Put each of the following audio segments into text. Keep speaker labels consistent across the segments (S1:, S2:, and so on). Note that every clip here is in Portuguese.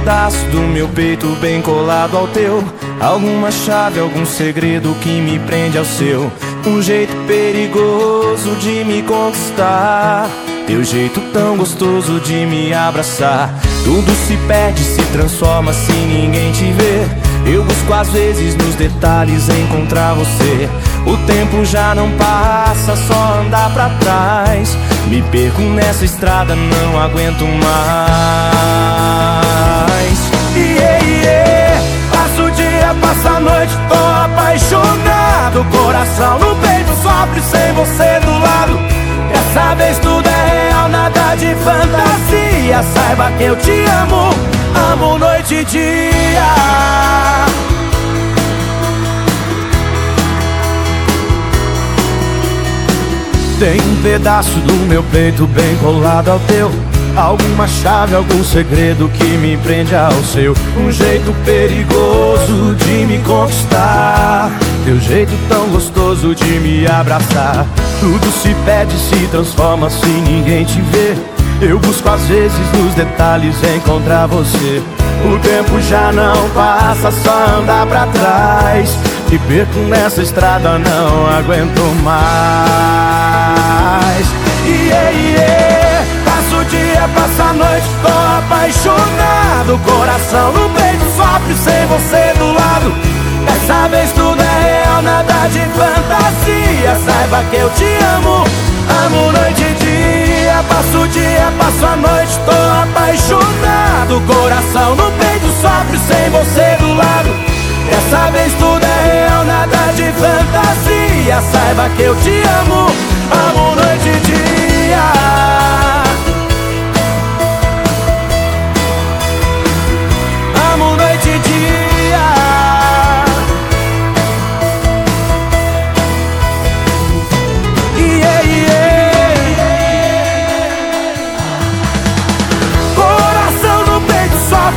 S1: Pedaço do meu peito bem colado ao teu. Alguma chave, algum segredo que me prende ao seu. Um jeito perigoso de me conquistar. Teu jeito tão gostoso de me abraçar. Tudo se perde, se transforma se ninguém te vê. Eu busco às vezes nos detalhes encontrar você. O tempo já não passa, só andar pra trás. Me perco nessa estrada, não aguento mais. Dia, passo a noite, tô apaixonado. Coração no peito sofre sem você do lado. Dessa vez tudo é real, nada de fantasia. Saiba que eu te amo, amo noite e dia. Tem um pedaço do meu peito bem colado ao teu Alguma chave, algum segredo que me prende ao seu. Um jeito perigoso de me conquistar. Teu jeito tão gostoso de me abraçar. Tudo se perde, se transforma se ninguém te vê. Eu busco às vezes nos detalhes encontrar você. O tempo já não passa, só andar pra trás. Me perco nessa estrada, não aguento mais. Yeah, yeah o dia, passo a noite, tô apaixonado. Coração no peito sofre sem você do lado. Dessa vez tudo é real, nada de fantasia. Saiba que eu te amo, amo noite e dia. Passo o dia, passo a noite, tô apaixonado. Coração no peito sofre sem você do lado. Dessa vez tudo é real, nada de fantasia. Saiba que eu te amo, amo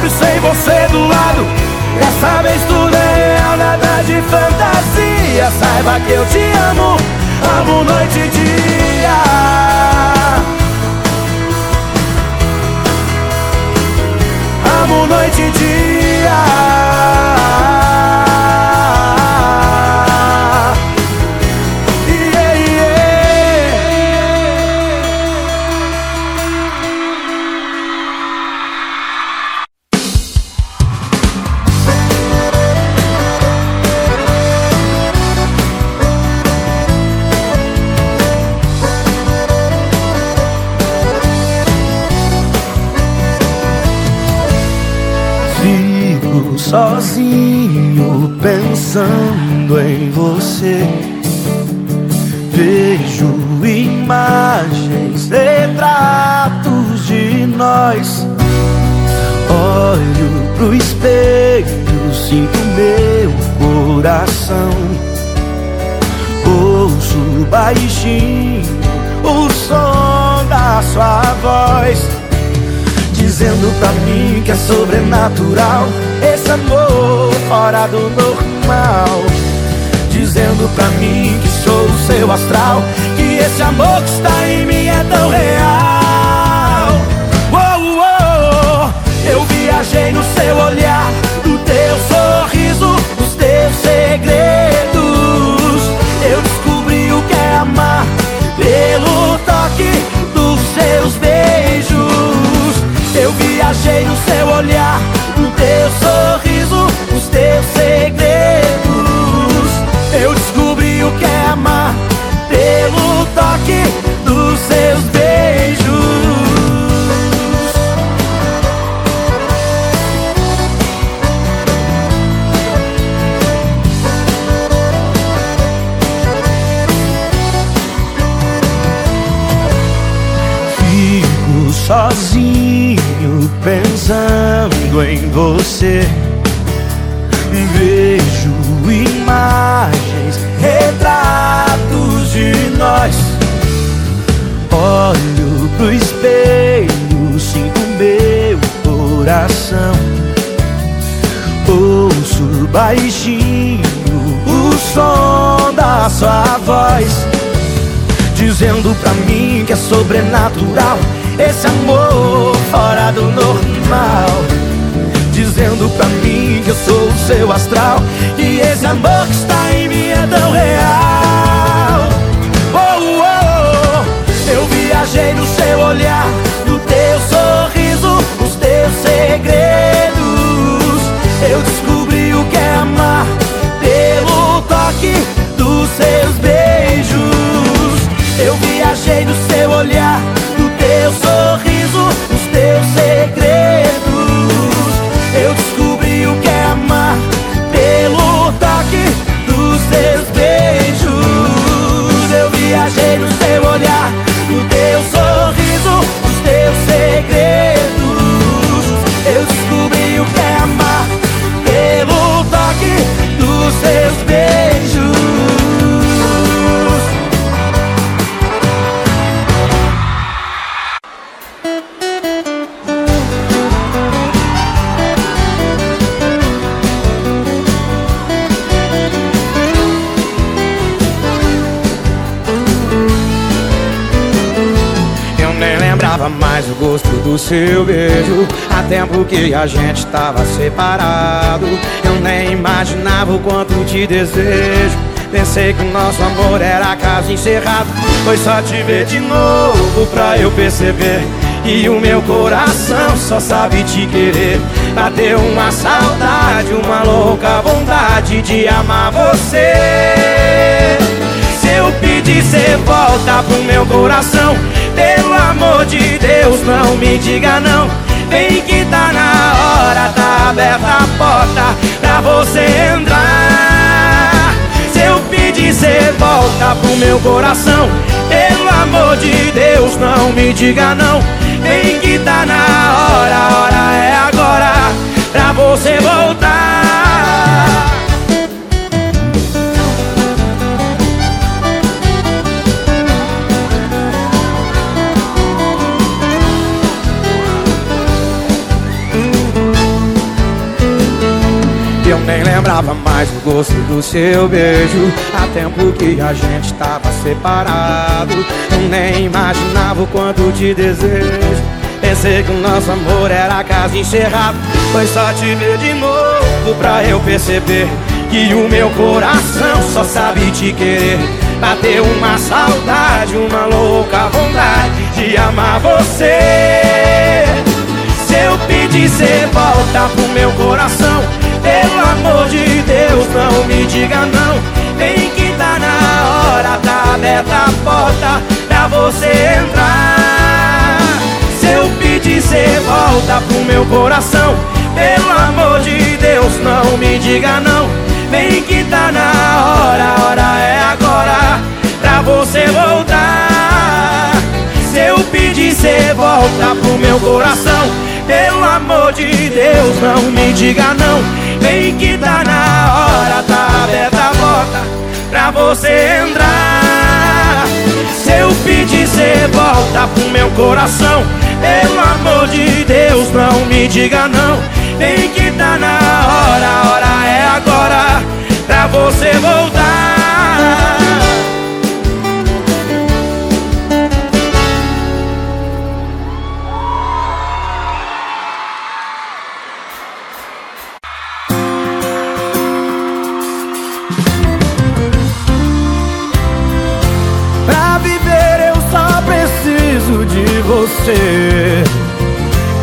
S1: sofre sem você do lado. Dessa vez tudo é real, nada de fantasia. Saiba que eu te amo, amo noite e dia. Amo noite e dia
S2: pensando em você. Vejo imagens, retratos de nós. Olho pro espelho, sinto meu coração. Ouço baixinho o som da sua voz. Dizendo pra mim que é sobrenatural Esse amor fora do normal Dizendo pra mim que sou o seu astral Que esse amor que está em mim é tão real. Uou, uou, Eu viajei no seu olhar No teu sorriso Nos teus segredos. Eu descobri o que é amar Pelo toque dos seus beijos. Eu viajei no seu olhar, no teu sorriso, pensando em você. Vejo imagens, retratos de nós. Olho pro espelho, sinto meu coração. Ouço baixinho o som da sua voz. Dizendo pra mim que é sobrenatural
S1: esse amor fora do normal. Dizendo pra mim que eu sou o seu astral. E esse amor que está em mim é tão real. Oh, oh, oh. Eu viajei no seu olhar, no teu sorriso, os teus segredos. Eu descobri o que é amar pelo toque dos seus beijos. Eu viajei no seu olhar, no teu sorriso, seu beijo Há tempo que a gente tava separado. Eu nem imaginava o quanto te desejo. Pensei que o nosso amor era caso encerrado. Foi só te ver de novo pra eu perceber E o meu coração só sabe te querer. Bateu uma saudade, uma louca vontade de amar você. Se eu pedir, cê volta pro meu coração pelo amor de Deus, não me diga não. Vem que tá na hora, tá aberta a porta Pra você entrar. Se eu pedir, cê volta pro meu coração. Pelo amor de Deus, não me diga não. Vem que tá na hora, a hora é agora Pra você voltar nem lembrava mais o gosto do seu beijo. Há tempo que a gente tava separado. Nem imaginava o quanto te desejo. Pensei que o nosso amor era caso encerrado. Foi só te ver de novo pra eu perceber Que o meu coração só sabe te querer. Bateu uma saudade, uma louca vontade De amar você. Se eu pedir, cê volta pro meu coração pelo amor de Deus, não me diga não. Vem que tá na hora, tá aberta a porta Pra você entrar. Se eu pedir, cê volta pro meu coração. Pelo amor de Deus, não me diga não. Vem que tá na hora, a hora é agora Pra você voltar. Se eu pedir, cê volta pro meu coração. Pelo amor de Deus, não me diga não Vem que tá na hora, tá aberta a porta Pra você entrar. Se eu pedir, cê volta pro meu coração. Pelo amor de Deus, não me diga não. Vem que tá na hora, a hora é agora Pra você voltar você.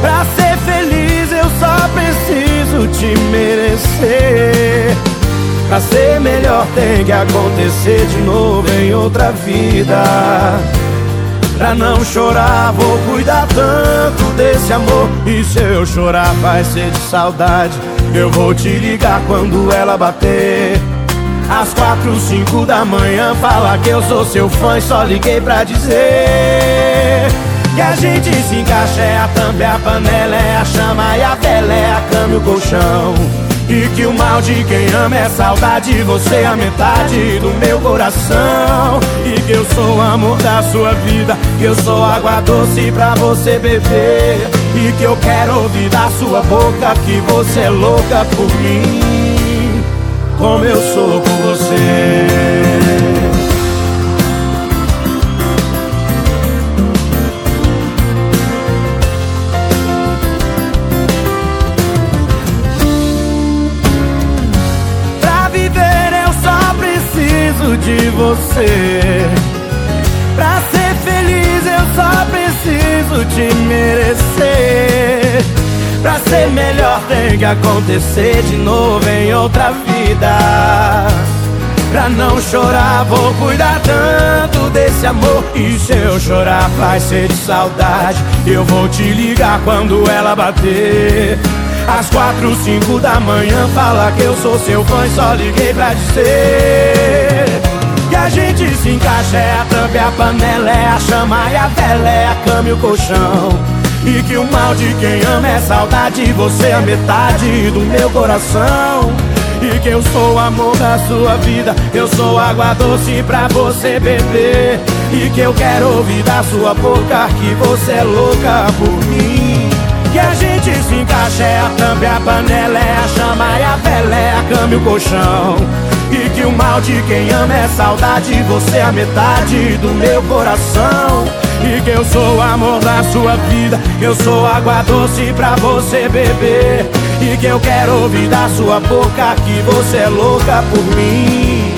S1: Pra ser feliz eu só preciso te merecer. Pra ser melhor tem que acontecer de novo em outra vida. Pra não chorar, vou cuidar tanto desse amor. E se eu chorar, vai ser de saudade. Eu vou te ligar quando ela bater. Às quatro, cinco da manhã, fala que eu sou seu fã e só liguei pra dizer. Que a gente se encaixa, é a tampa, é a panela, é a chama e a vela, é a cama e o colchão. E que o mal de quem ama é saudade, você é a metade do meu coração. E que eu sou o amor da sua vida, que eu sou água doce pra você beber. E que eu quero ouvir da sua boca que você é louca por mim, como eu sou por você. Você. Pra ser feliz eu só preciso te merecer. Pra ser melhor tem que acontecer de novo em outra vida. Pra não chorar, vou cuidar tanto desse amor. E se eu chorar, vai ser de saudade. Eu vou te ligar quando ela bater. Às quatro, cinco da manhã, fala que eu sou seu fã só liguei pra dizer. A gente se encaixa, é a tampa, é a panela, é a chama e a vela, é a cama e o colchão. E que o mal de quem ama é saudade, você é a metade do meu coração. E que eu sou o amor da sua vida Eu sou água doce pra você beber E que eu quero ouvir da sua boca Que você é louca por mim Que a gente se encaixa É a tampa, é a panela, é a chama e a vela É a cama e o colchão. E que o mal de quem ama é saudade Você é a metade do meu coração. E que eu sou o amor da sua vida Eu sou água doce pra você beber. E que eu quero ouvir da sua boca Que você é louca por mim.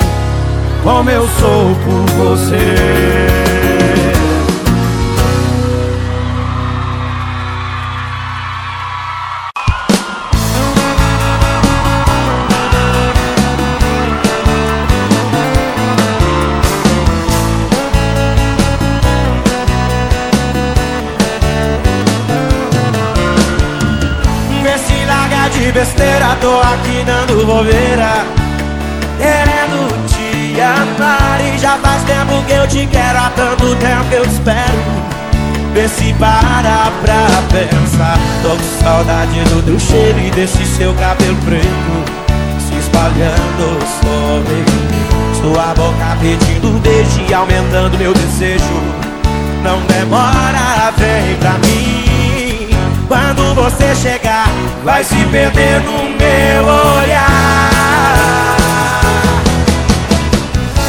S1: Como eu sou por você tô aqui dando bobeira Querendo te amar. E já faz tempo que eu te quero Há tanto tempo que eu espero. Vê se para pra pensar. Tô com saudade do teu cheiro E desse seu cabelo preto. Se espalhando sobre mim Sua boca pedindo beijo E aumentando meu desejo. Não demora, vem pra mim você chegar, vai se perder no meu olhar.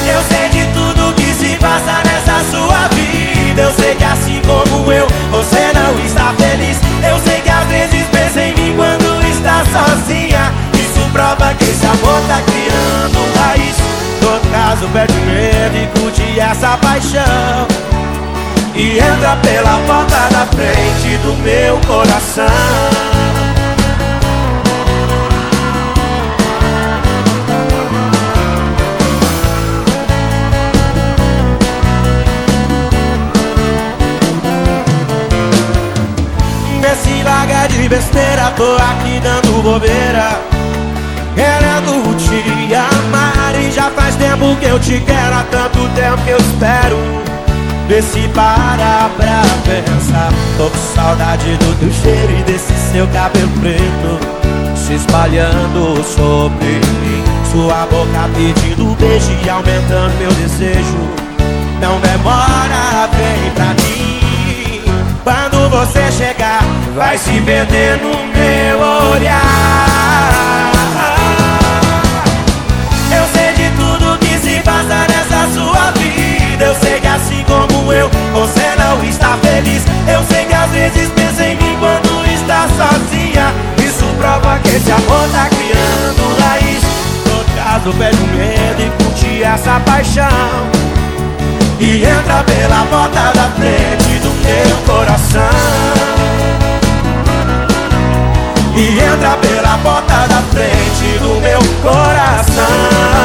S1: Eu sei de tudo que se passa nessa sua vida. Eu sei que assim como eu, você não está feliz. Eu sei que às vezes pensa em mim quando está sozinha. Isso prova que esse amor tá criando raiz. Todo caso perde medo e curte essa paixão. E entra pela porta da frente do meu coração. Nesse larga de besteira, tô aqui dando bobeira. Querendo te amar e já faz tempo que eu te quero Há tanto tempo que eu espero Se para pra pensar Tô com saudade do teu cheiro e desse seu cabelo preto. Se espalhando sobre mim. Sua boca pedindo beijo e aumentando meu desejo. Não demora, vem pra mim. Quando você chegar Vai se perder no meu olhar. Eu sei de tudo que se passa nessa sua vida. Eu sei como eu, você não está feliz. Eu sei que às vezes pensa em mim quando está sozinha. Isso prova que esse amor tá criando raiz. No caso perde medo e curte essa paixão. E entra pela porta da frente do meu coração. E entra pela porta da frente do meu coração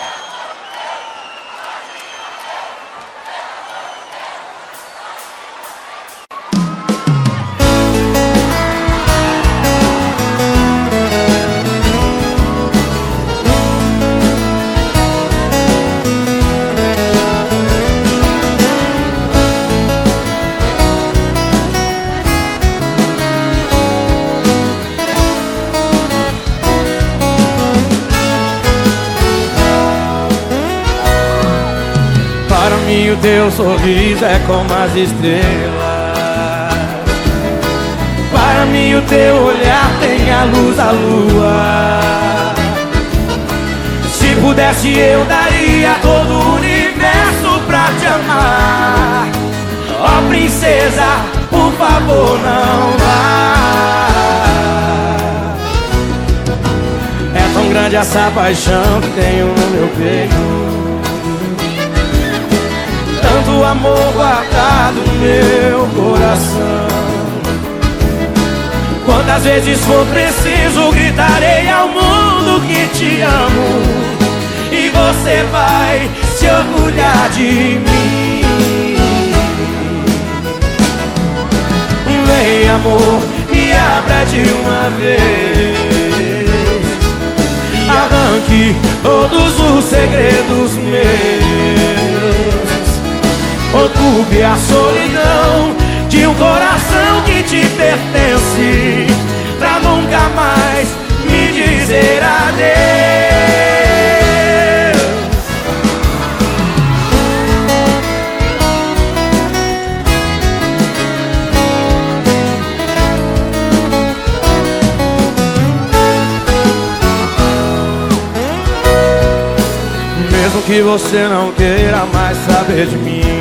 S1: É como as estrelas. Para mim o teu olhar tem a luz da lua. Se pudesse eu daria todo o universo pra te amar. Ó oh, princesa, por favor não vá. É tão grande essa paixão que tenho no meu peito Tanto amor guardado no meu coração Quantas vezes for preciso gritarei ao mundo que te amo e você vai se orgulhar de mim. Vem, amor, me abra de uma vez. Arranque todos os segredos meus. Ocupe a solidão de um coração que te pertence. Pra nunca mais me dizer adeus. Mesmo que você não queira mais saber de mim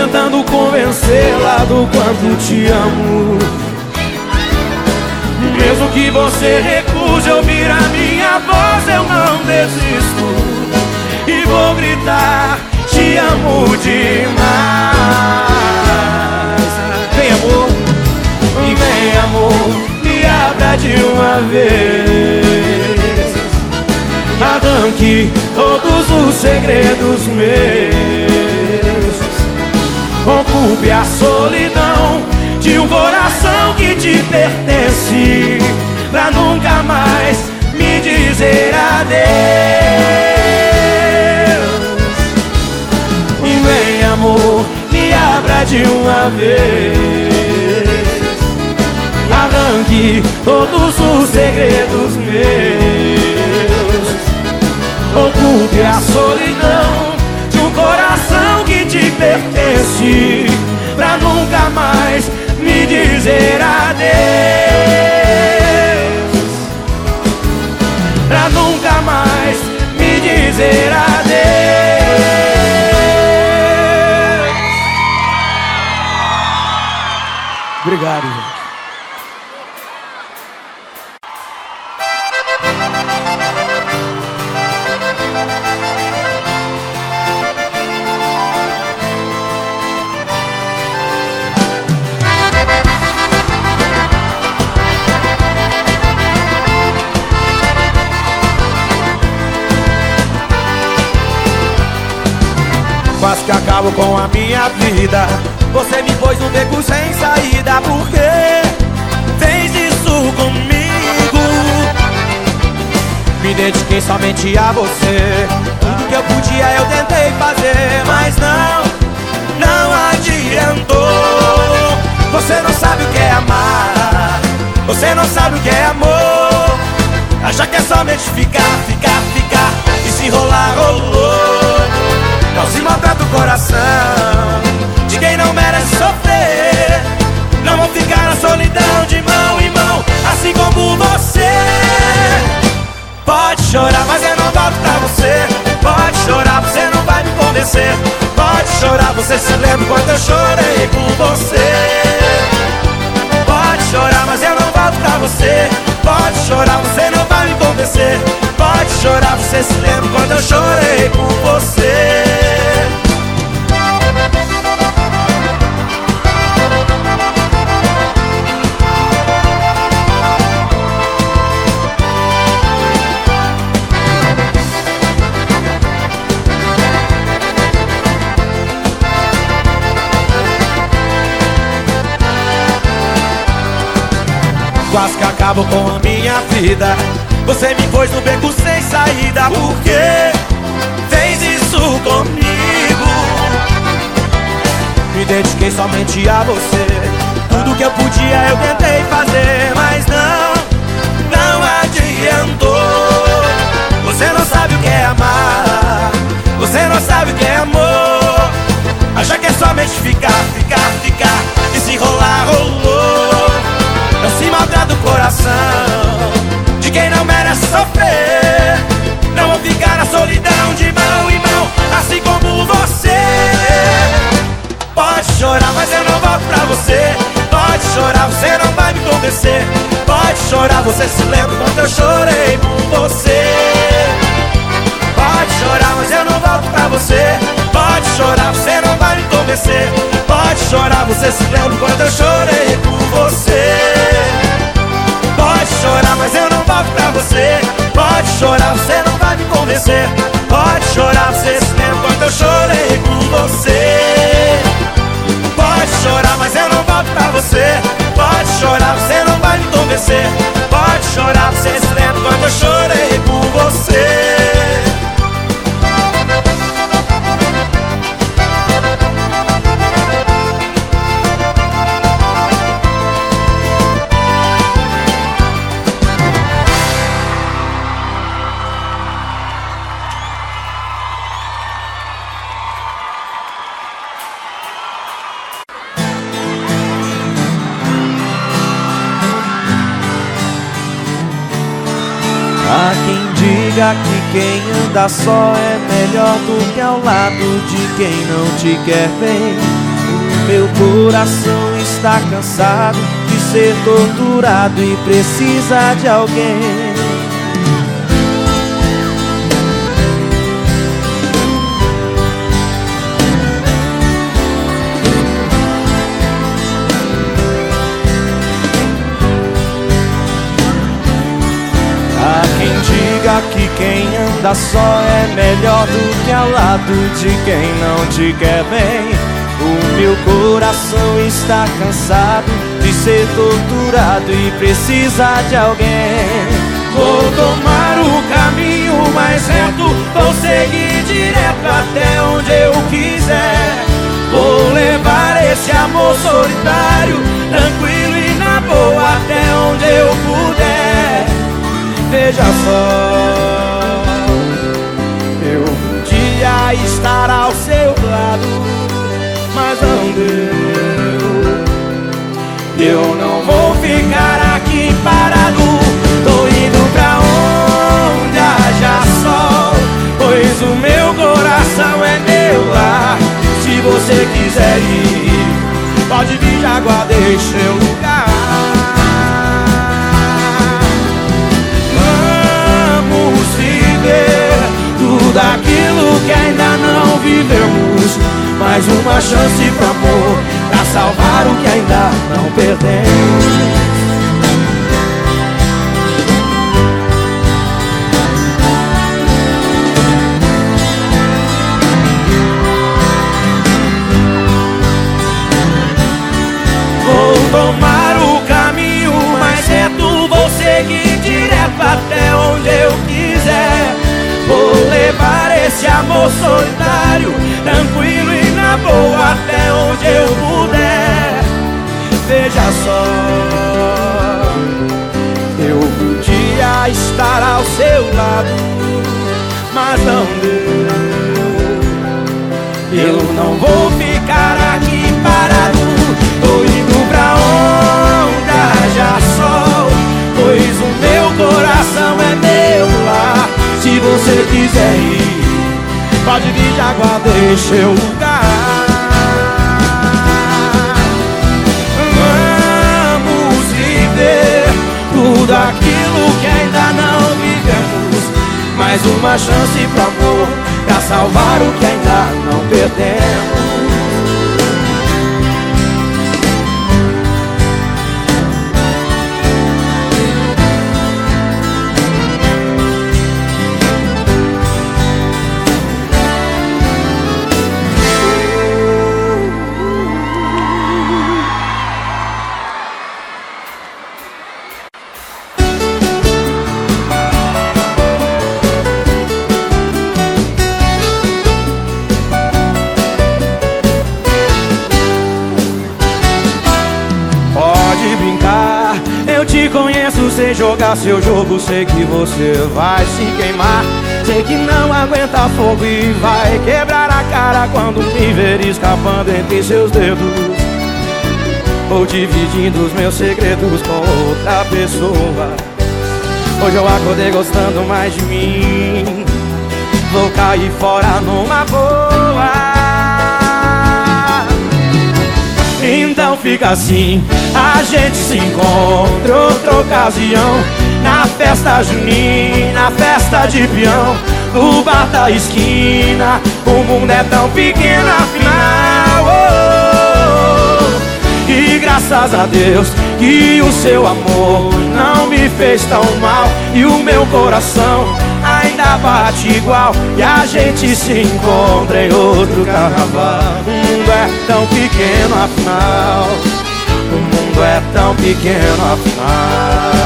S1: tentando convencê-la do quanto te amo. Mesmo que você recuse ouvir a minha voz Eu não desisto. E vou gritar Te amo demais. Vem amor. Vem amor. Me abra de uma vez. Arranque todos os segredos meus Ocupe a solidão de um coração que te pertence Pra nunca mais me dizer adeus. E vem amor, me abra de uma vez. Arranque todos os segredos meus. Ocupe a solidão pertence Pra nunca mais me dizer adeus. Pra nunca mais me dizer adeus.
S3: Obrigado,
S1: Quase que acabo com a minha vida. Você me pôs no beco sem saída Por que fez isso comigo? Me dediquei somente a você. Tudo que eu podia eu tentei fazer Mas não, não adiantou. Você não sabe o que é amar. Você não sabe o que é amor. Acha que é somente ficar, ficar, ficar. E se rolar, rolou não se maltrata o coração. De quem não merece sofrer. Não vou ficar na solidão de mão em mão Assim como você. Pode chorar, mas eu não volto pra você. Pode chorar, você não vai me convencer. Pode chorar, você se lembra quando eu chorei por você. Pode chorar, mas eu não volto pra você. Pode chorar, você não vai me convencer chorar, você se lembra quando eu chorei por você. Quase que acabo com a minha vida Você me pôs no beco sem saída Por que fez isso comigo? Me dediquei somente a você. Tudo que eu podia eu tentei fazer Mas não, não adiantou. Você não sabe o que é amar. Você não sabe o que é amor. Acha que é somente ficar, ficar, ficar. E se rolar, rolou. Não se maltrata o coração
S3: convencer Pode chorar, você se lembra quando eu chorei por você. Pode chorar, mas eu não volto pra você. Pode chorar, você não vai me convencer. Pode chorar, você se lembra quando eu chorei por você. Pode chorar, mas eu não volto pra você. Pode chorar, você não vai me convencer. Pode chorar, você se lembra quando eu chorei por você Pode chorar, mas eu não volto pra você. Pode chorar, você não vai me convencer. Pode chorar, você se lembra quando eu chorei por você
S1: quem anda só é melhor do que ao lado de quem não te quer bem. O meu coração está cansado de ser torturado e precisa de alguém. Que quem anda só é melhor do que ao lado de quem não te quer bem. O meu coração está cansado de ser torturado e precisa de alguém. Vou tomar o caminho mais reto, vou seguir direto até onde eu quiser. Vou levar esse amor solitário, tranquilo e na boa até onde eu puder. Veja só, eu podia estar ao seu lado, mas não deu. Eu não vou ficar aqui parado, tô indo pra onde haja sol, pois o meu coração é meu lar. Se você quiser ir, pode vir, já guardei seu lugar. Tudo aquilo que ainda não vivemos. Mais uma chance pro amor, pra salvar o que ainda não perdemos. Ir, pode vir, já guardei seu lugar. Vamos viver tudo aquilo que ainda não vivemos. Mais uma chance pro amor, pra salvar o que ainda não perdemos. Jogar seu jogo, sei que você vai se queimar. Sei que não aguenta fogo e vai quebrar a cara Quando me ver escapando entre seus dedos. Ou dividindo os meus segredos com outra pessoa. Hoje eu acordei gostando mais de mim. Vou cair fora numa boa fica assim, a gente se encontra outra ocasião. Na festa junina, na festa de peão No bar da esquina, o mundo é tão pequeno afinal oh, E graças a Deus que o seu amor não me fez tão mal. E o meu coração bate igual E a gente se encontra em outro carnaval. O mundo é tão pequeno afinal. O mundo é tão pequeno afinal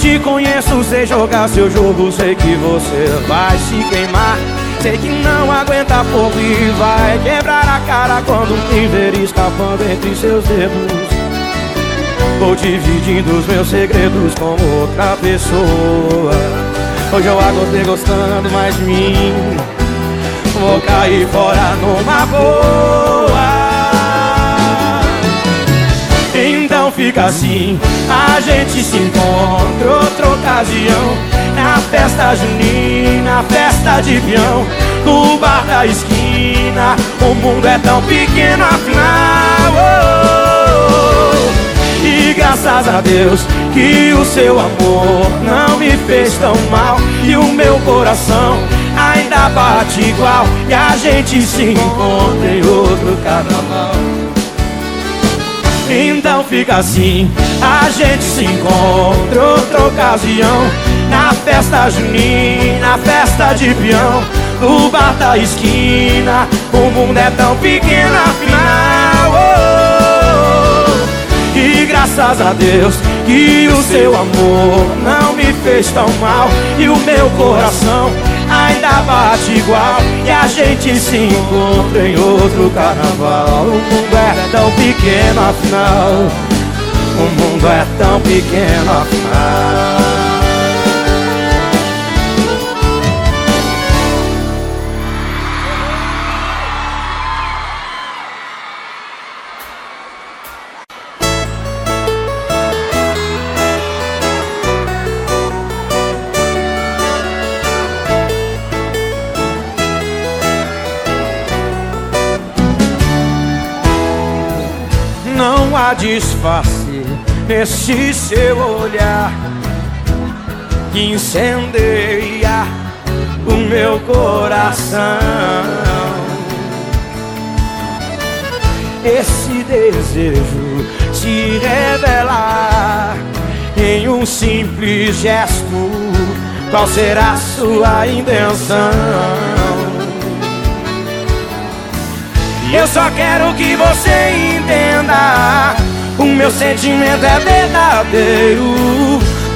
S1: te conheço, sei jogar seu jogo Sei que você vai se queimar. Sei que não aguenta fogo e vai quebrar a cara Quando me ver escapando entre seus dedos. Vou dividindo os meus segredos com outra pessoa. Hoje eu acordei gostando mais de mim. Vou cair fora numa boa fica assim, a gente se encontra outra ocasião. Na festa junina, na festa de peão. No bar da esquina, o mundo é tão pequeno afinal. Oh, oh. E graças a Deus que o seu amor não me fez tão mal. E o meu coração ainda bate igual. E a gente se encontra em outro carnaval então fica assim, a gente se encontra outra ocasião Na festa junina, na festa de peão No bar da esquina, o mundo é tão pequeno afinal oh, oh. E graças a Deus que o seu amor não me fez tão mal E o meu coração ainda bate igual. E a gente se encontra em outro carnaval. O mundo é tão pequeno afinal. O mundo é tão pequeno afinal há disfarce nesse seu olhar que incendeia o meu coração. Esse desejo se revelar em um simples gesto. Qual será sua intenção? Eu só quero que você entenda O meu sentimento é verdadeiro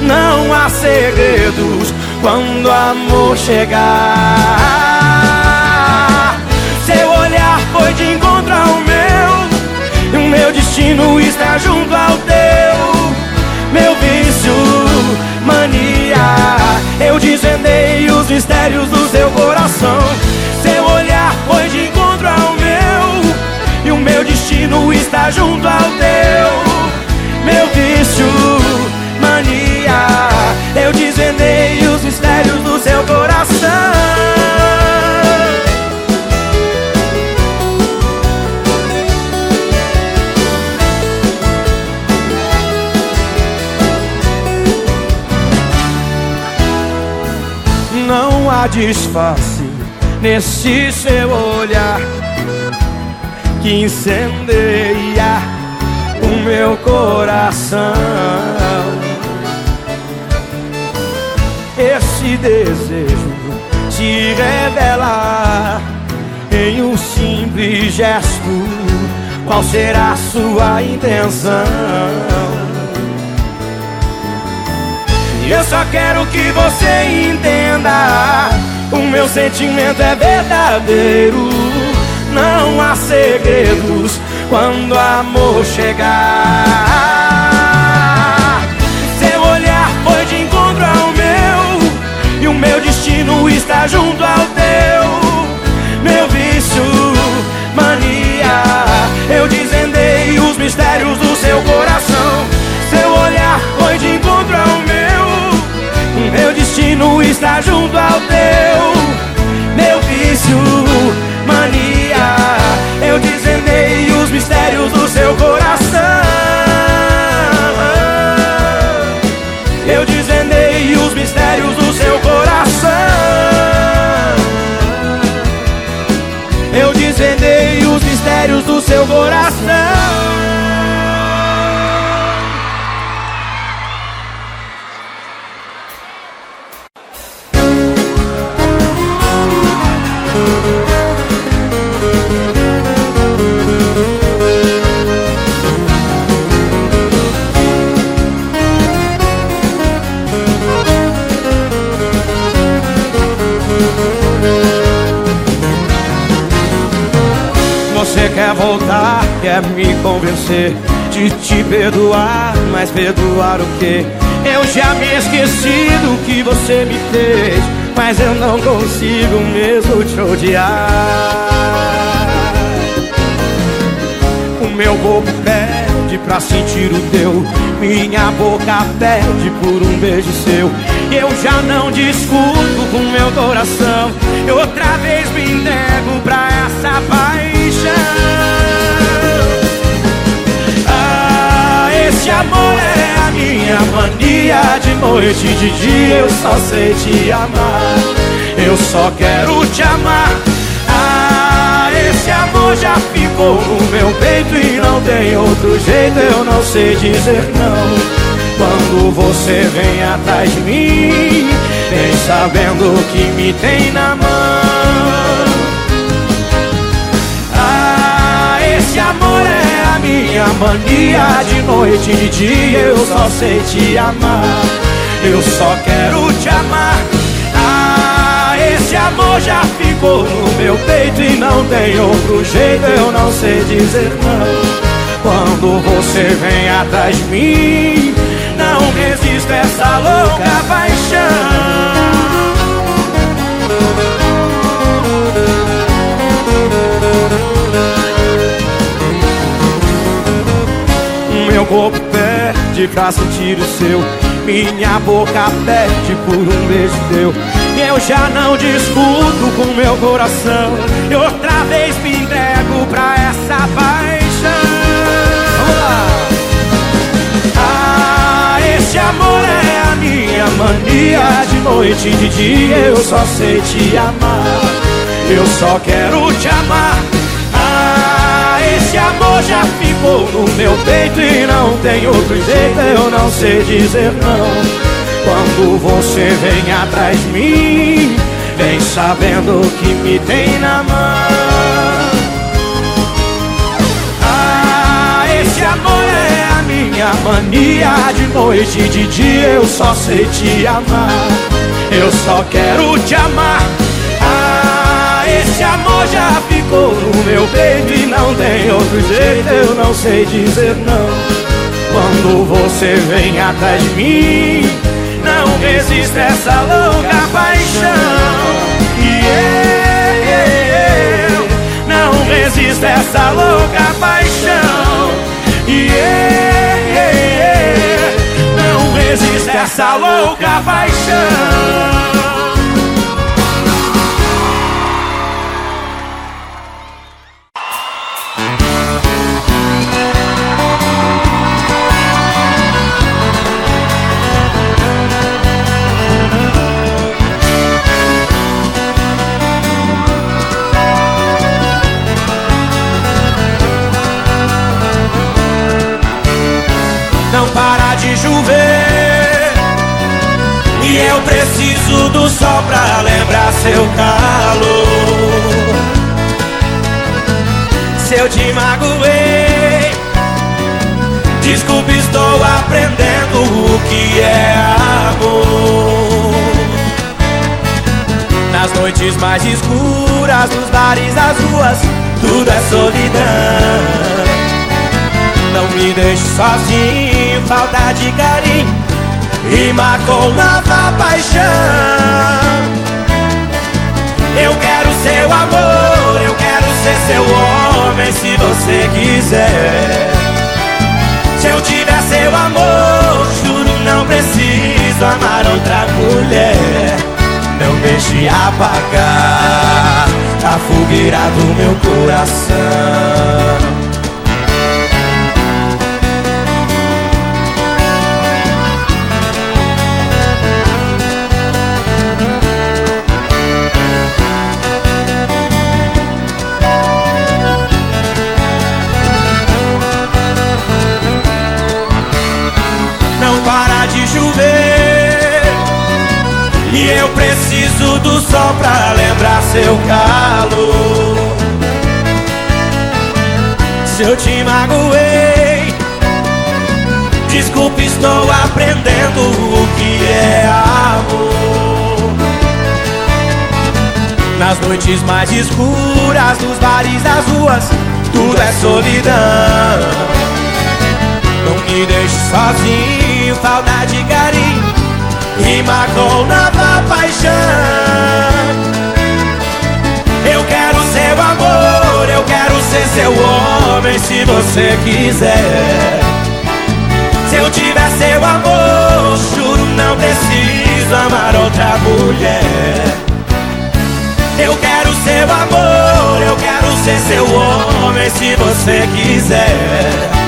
S1: Não há segredos quando o amor chegar. Seu olhar foi de encontro ao meu E o meu destino está junto ao teu. Meu vício, mania disfarce nesse seu olhar que incendeia o meu coração. Esse desejo se revela em um simples gesto. Qual será sua intenção? Eu só quero que você entenda. O meu sentimento é verdadeiro não há segredos quando o amor chegar. Seu olhar foi de encontro ao meu, e o meu destino está junto ao teu. Meu vício, mania, eu desvendei os mistérios Você está junto ao teu, meu vício, mania. Eu desvendei os mistérios do seu coração. Quer voltar, quer me convencer de te perdoar, mas perdoar o quê? Eu já me esqueci do que você me fez, mas eu não consigo mesmo te odiar. O meu corpo pede pra sentir o teu, minha boca pede por um beijo seu. Eu já não discuto com meu coração, outra vez me entrego pra essa paixão. Esse amor é a minha mania De noite e de dia. Eu só sei te amar. Eu só quero te amar. Ah, esse amor já ficou no meu peito E não tem outro jeito, eu não sei dizer não. Quando você vem atrás de mim Vem sabendo que me tem na mão. Ah, esse amor é minha mania de noite e dia. Eu só sei te amar. Eu só quero te amar. Ah, esse amor já ficou no meu peito E não tem outro jeito, eu não sei dizer não. Quando você vem atrás de mim resisto a essa louca paixão. Meu corpo pede pra sentir o seu. Minha boca pede por um beijo teu. Eu já não discuto com meu coração. E outra vez me entrego pra essa paixão amor é a minha mania De noite e de dia eu só sei te amar Eu só quero te amar esse amor já ficou no meu peito e não tem outro jeito, eu não sei dizer não. Quando você vem atrás de mim, vem sabendo que me tem na mão. Ah, esse amor é minha mania, de noite e de dia eu só sei te amar. Eu só quero te amar. Ah, esse amor já ficou no meu peito e não tem outro jeito, eu não sei dizer não. Quando você vem atrás de mim, não resiste essa louca paixão. E eu não resisto essa louca paixão. E resisto essa louca paixão. Do sol pra lembrar seu calor. Se eu te magoei, desculpe, estou aprendendo o que é amor. Nas noites mais escuras, nos bares, nas ruas, tudo é solidão. Não me deixe sozinho, falta de carinho Rima com nova paixão. Eu quero seu amor, eu quero ser seu homem se você quiser. Se eu tiver seu amor, juro não preciso amar outra mulher. Não deixe apagar a fogueira do meu coração eu preciso do sol pra lembrar seu calor Se eu te magoei Desculpe, estou aprendendo o que é amor. Nas noites mais escuras, nos bares, das ruas
S3: tudo é solidão. Não me deixe sozinho, saudade e carinho Rima com nova paixão. Eu quero seu amor, eu quero ser seu homem se você quiser. Se eu tiver seu amor, juro não preciso amar outra mulher. Eu quero seu amor, eu quero ser seu homem se você quiser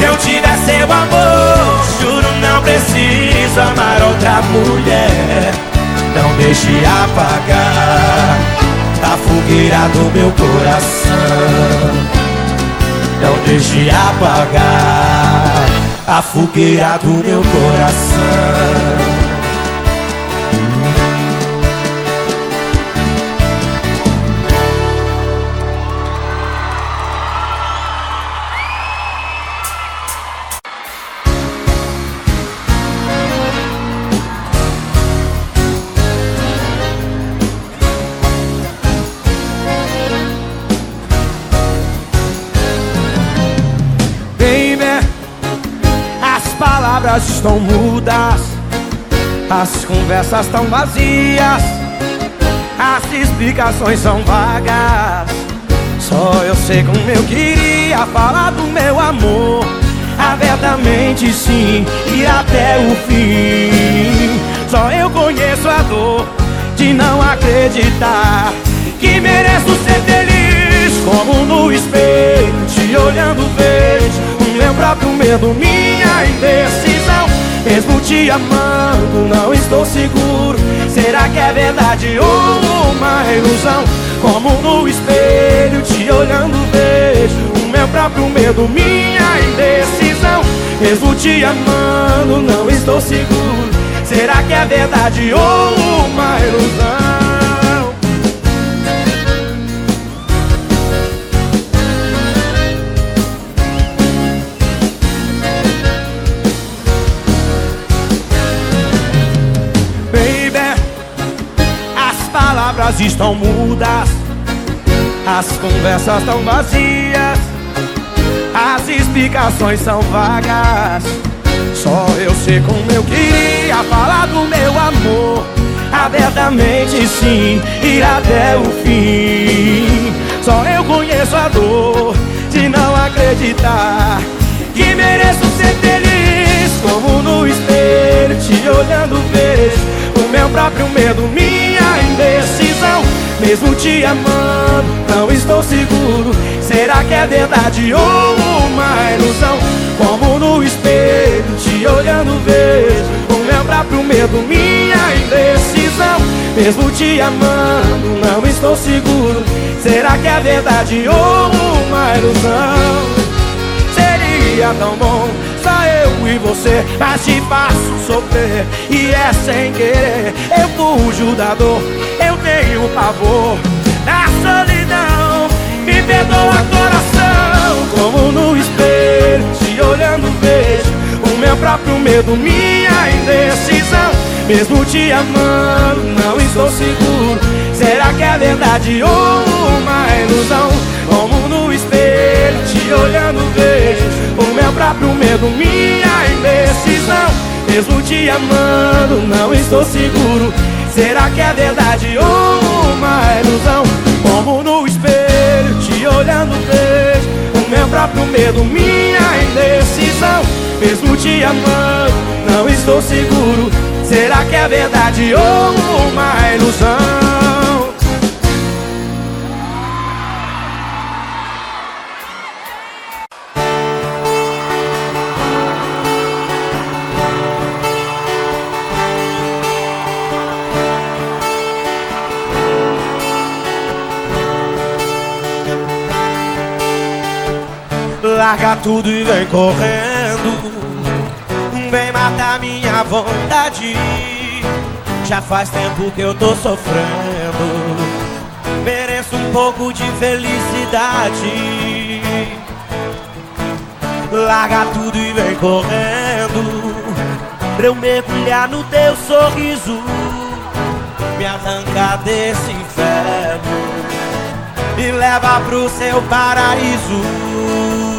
S3: Se eu tiver seu amor, juro não preciso amar outra mulher. Não deixe apagar a fogueira do meu coração. Não deixe apagar a fogueira do meu coração
S1: as conversas estão vazias, as explicações são vagas. Só eu sei como eu queria falar do meu amor, abertamente sim, e até o fim. Só eu conheço a dor de não acreditar que mereço ser feliz, como no espelho, te olhando vejo meu próprio medo, minha indecisão Mesmo te amando, não estou seguro Será que é verdade ou uma ilusão? Como no espelho, te olhando vejo O meu próprio medo, minha indecisão Mesmo te amando, não estou seguro Será que é verdade ou uma ilusão? Palavras estão mudas, as conversas estão vazias, as explicações são vagas. Só eu sei como eu queria falar do meu amor, abertamente sim, ir até o fim. Só eu conheço a dor de não acreditar que mereço ser feliz, como no espelho te olhando o meu próprio medo, minha indecisão Mesmo te amando, não estou seguro Será que é verdade ou uma ilusão? Como no espelho, te olhando vejo O meu próprio medo, minha indecisão Mesmo te amando, não estou seguro Será que é verdade ou uma ilusão? Seria tão bom e você Mas te faço sofrer E é sem querer. Eu fujo da dor Eu tenho pavor. Da solidão Me perdoa coração. Como no espelho Te olhando vejo O meu próprio medo Minha indecisão. Mesmo te amando Não estou seguro. Será que é verdade ou uma ilusão? Como no espelho Te olhando vejo o meu próprio medo, minha indecisão Mesmo te amando, não estou seguro Será que é verdade ou uma ilusão? Como no espelho, te olhando vejo O meu próprio medo, minha indecisão Mesmo te amando, não estou seguro Será que é verdade ou uma ilusão?
S3: Larga tudo e vem correndo. Vem matar minha vontade. Já faz tempo que eu tô sofrendo. Mereço um pouco de felicidade. Larga tudo e vem correndo. Pra eu mergulhar no teu sorriso. Me arrancar desse inferno.
S1: Me leva pro seu paraíso.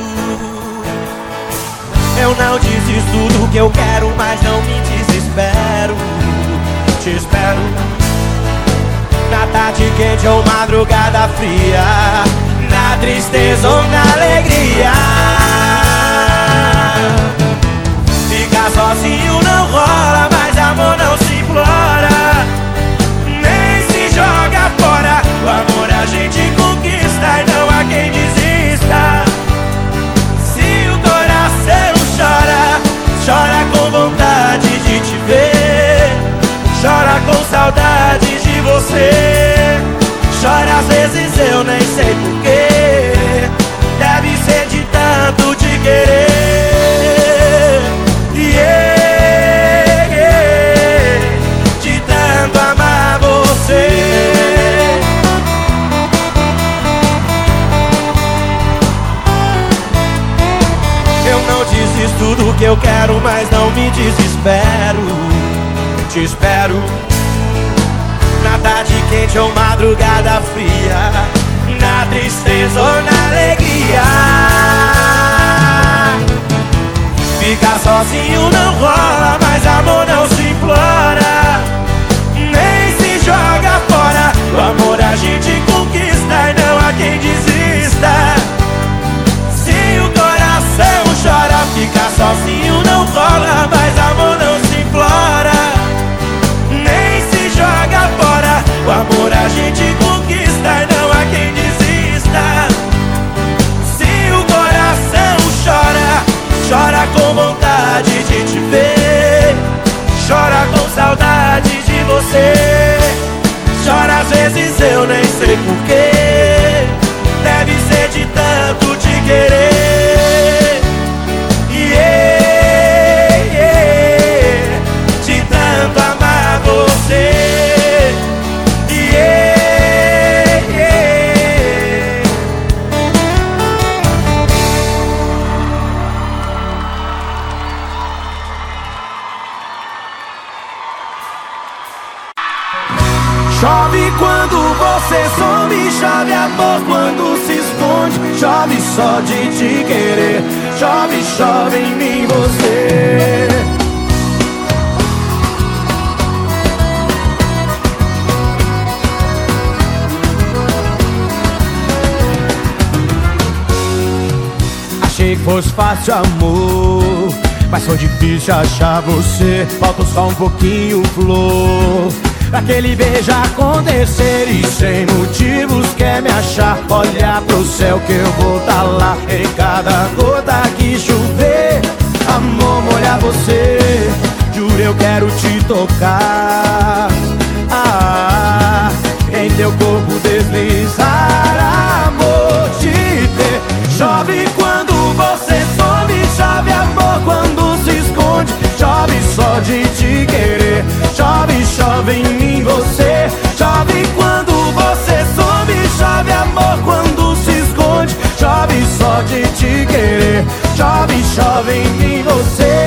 S1: Eu não desisto do que eu quero, mas não me desespero. Te espero na tarde quente ou madrugada fria, na tristeza ou na alegria. Ficar sozinho não rola, mas amor não se implora, nem se joga fora. O amor a gente conquista e não há quem desista. Com saudade de você. Chora às vezes eu nem sei porquê. Deve ser de tanto te querer. Yeah, yeah, de tanto amar você. Eu não desisto do que eu quero, mas não me desespero. Te espero quente ou madrugada fria, na tristeza ou na alegria. Ficar sozinho não rola, mas amor não se implora, nem se joga fora. O amor a gente conquista e não há quem desista. Se o coração chora, ficar sozinho não rola, mas amor a gente conquista não há quem desista. Se o coração chora, chora com vontade de te ver, chora com saudade de você. Chora às vezes eu nem sei porquê. Deve ser de tanto te querer. Yeah, yeah, de tanto amar você.
S3: Difícil achar você. Falta só um pouquinho flor. Aquele beijo acontecer e sem motivos quer me achar. Olha pro céu que eu vou tá lá. Em cada gota que chover Amor, molhar você. Juro eu quero te tocar. Ah, Em teu corpo deslizar Chove só de te querer. Chove, chove em mim você. Chove quando você some. Chove amor quando se esconde. Chove só de te querer. Chove, chove em mim você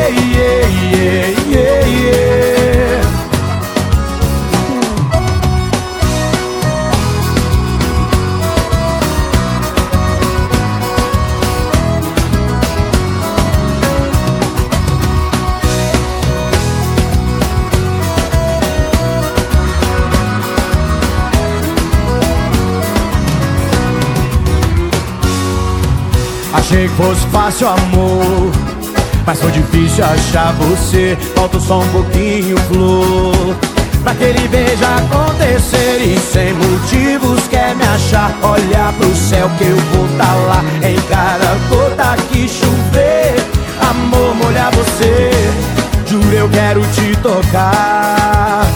S3: Achei que fosse fácil amor. Mas foi difícil achar você. Falta só um pouquinho flor. Pra aquele beijo acontecer E sem motivos quer me achar. Olha pro céu que eu vou tá lá. Em cada gota que chover Amor, molhar você. Juro eu quero te tocar.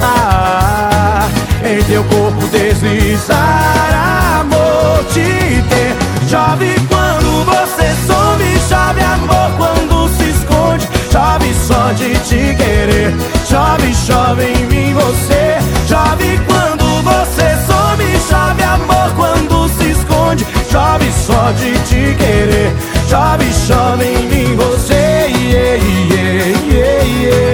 S3: Ah, Em teu corpo deslizar Amor, te ter. Chove quando você some Chove amor quando se esconde. Chove só de te querer. Chove, chove em mim você. Chove quando você some Chove amor quando se esconde. Chove só de te querer. Chove, chove em mim você. Yeah, yeah, yeah, yeah.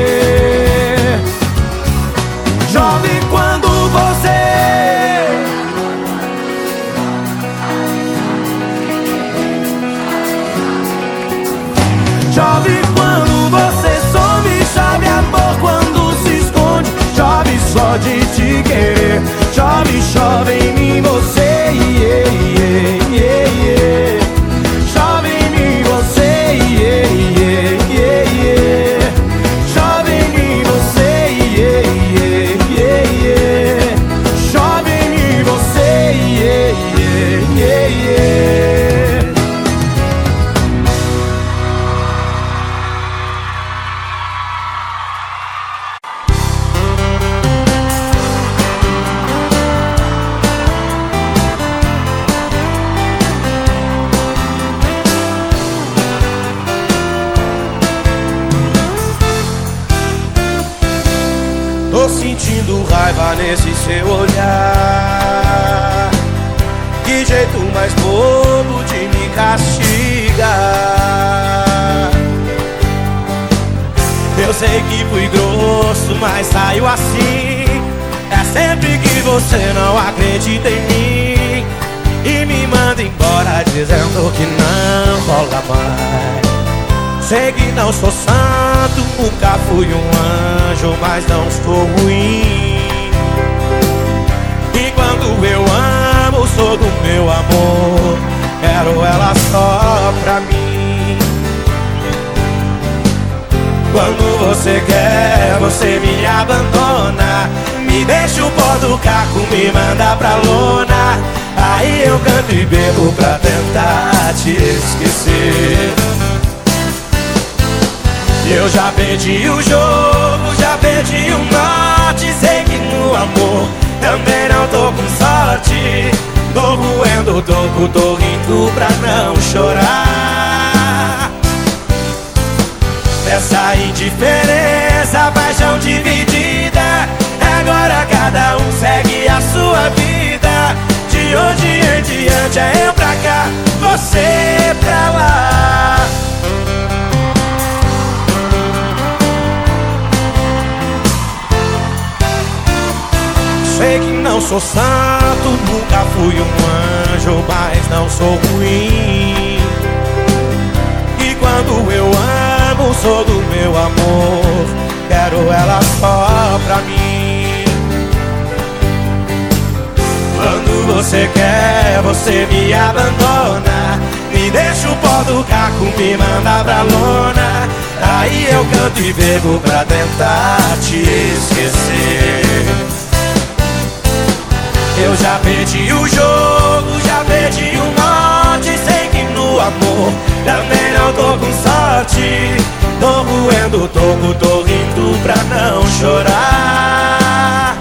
S1: Também não tô com sorte. Tô roendo o toco, tô rindo pra não chorar.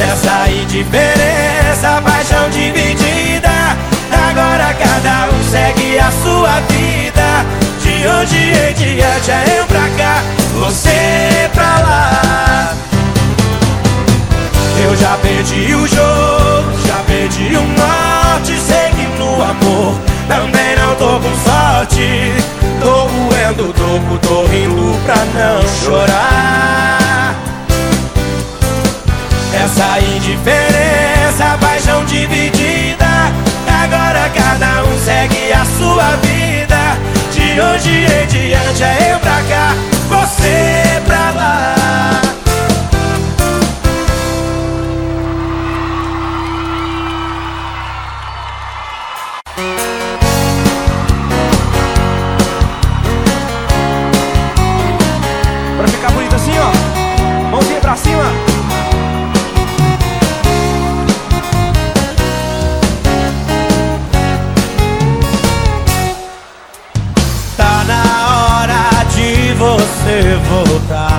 S1: Essa indiferença, paixão dividida Agora cada um segue a sua vida. De hoje em diante é eu pra cá, você pra lá já perdi o jogo, já perdi o norte que no amor. Também não tô com sorte. Tô roendo o topo, tô rindo pra não chorar. Essa indiferença, paixão dividida. Agora cada um segue a sua vida. De hoje em diante é eu pra cá, você pra lá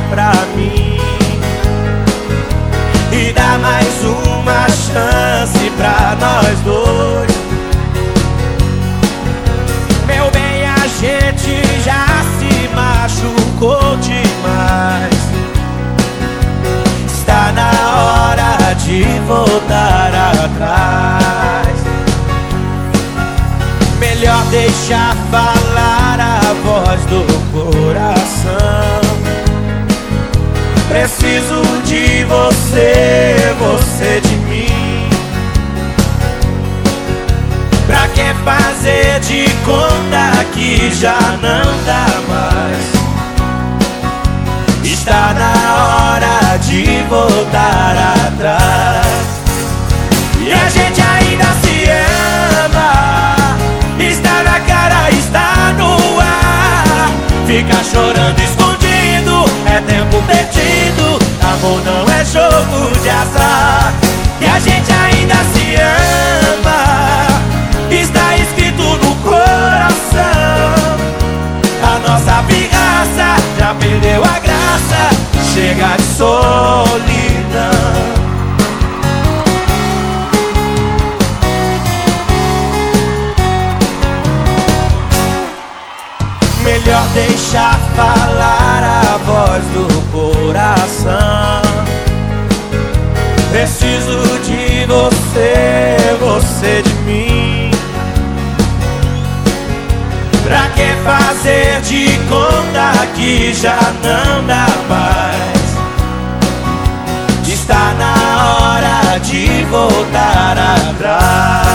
S1: pra mim. E dar mais uma chance pra nós dois. Meu bem, a gente já se machucou demais. Está na hora de voltar atrás. Melhor deixar falar a voz do coração Preciso de você, você de mim Pra que fazer de conta que já não dá mais Está na hora de voltar atrás. E a gente ainda se ama, está na cara, está no ar. Fica chorando escondido, é tempo perdido. Amor não é jogo de azar. E a gente ainda se ama, está escrito no coração. A nossa pirraça já perdeu a graça, chega de solidão. Melhor deixar falar a voz do coração. Preciso de você, você de mim. Pra que fazer de conta que já não dá mais? Está na hora de voltar atrás.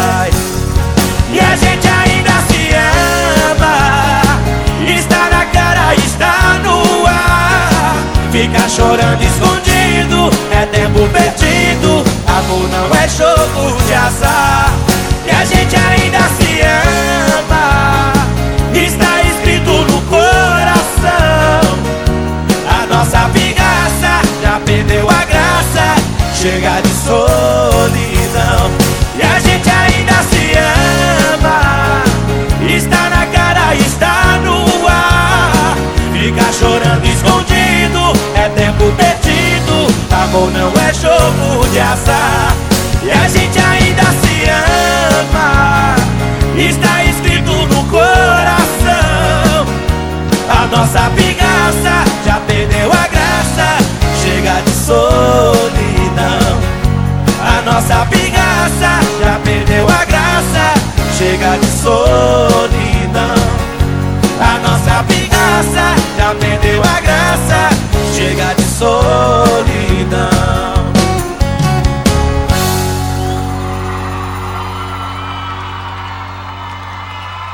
S1: Fica chorando escondido, é tempo perdido. Amor não é jogo de azar. E a gente ainda se ama. Está escrito no coração. A nossa vingança já perdeu a graça. Chega de solidão. Amor não é jogo de azar. E a gente ainda se ama. Está escrito no coração. A nossa vingança já perdeu a graça. Chega de solidão. A nossa vingança já perdeu a graça. Chega de solidão. A nossa vingança já perdeu a graça. Chega de solidão.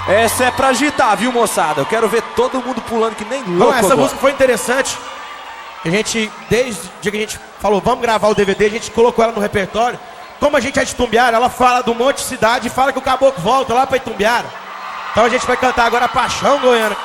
S3: Essa é pra agitar, viu, moçada? Eu quero ver todo mundo pulando que nem louco.
S4: Então, essa
S3: agora.
S4: música foi interessante. A gente, desde o dia que a gente falou, vamos gravar o DVD, a gente colocou ela no repertório. Como a gente é de Itumbiara, ela fala do monte de cidade e fala que o caboclo volta lá pra Itumbiara. Então a gente vai cantar agora Paixão Goiana.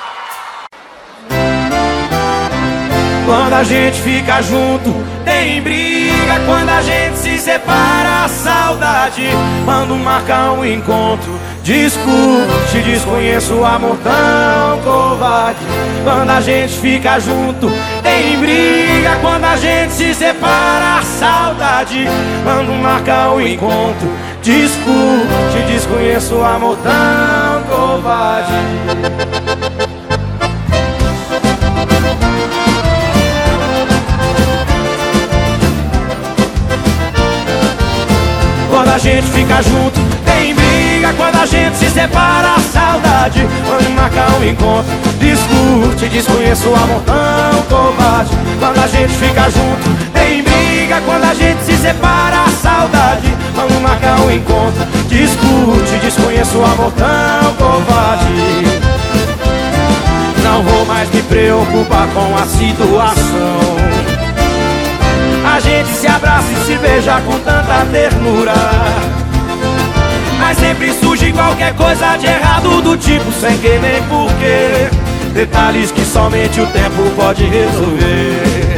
S1: Quando a gente fica junto, tem briga. Quando a gente se separa, saudade. Mando marcar um encontro. Desculpe, desconheço o amor tão covarde. Quando a gente fica junto, tem briga. Quando a gente se separa, saudade. Mando marcar um encontro. Desculpe, desconheço o amor tão covarde. A gente fica junto, tem briga. Quando a gente se separa, saudade. Vamos marcar um encontro. Discute, desconheço o amor tão covarde. Quando a gente fica junto, tem briga. Quando a gente se separa, saudade. Vamos marcar um encontro. Discute, desconheço o amor tão covarde. Não vou mais me preocupar com a situação. A gente se abraça e se beija com tanta ternura. Mas sempre surge qualquer coisa de errado do tipo sem que nem porquê. Detalhes que somente o tempo pode resolver.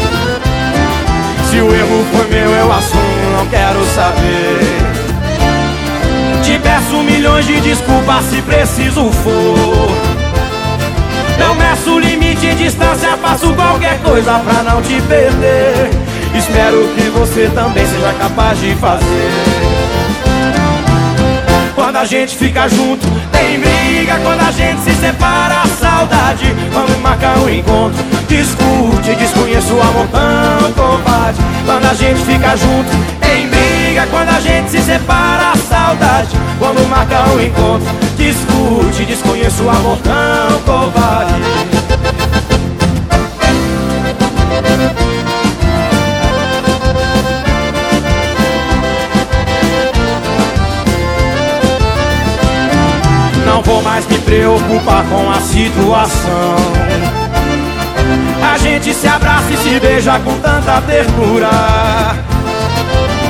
S1: Se o erro foi meu, eu assumo, não quero saber. Te peço milhões de desculpas se preciso for. Não meço limite distância, faço qualquer coisa pra não te perder. Espero que você também seja capaz de fazer. Quando a gente fica junto, tem briga. Quando a gente se separa, a saudade. Vamos marcar um encontro. Discute, desconheço o amor tão covarde. Quando a gente fica junto, tem briga. Quando a gente se separa, a saudade. Vamos marcar um encontro. Discute, desconheço o amor tão covarde. Não vou mais me preocupar com a situação. a gente se abraça e se beija com tanta ternura.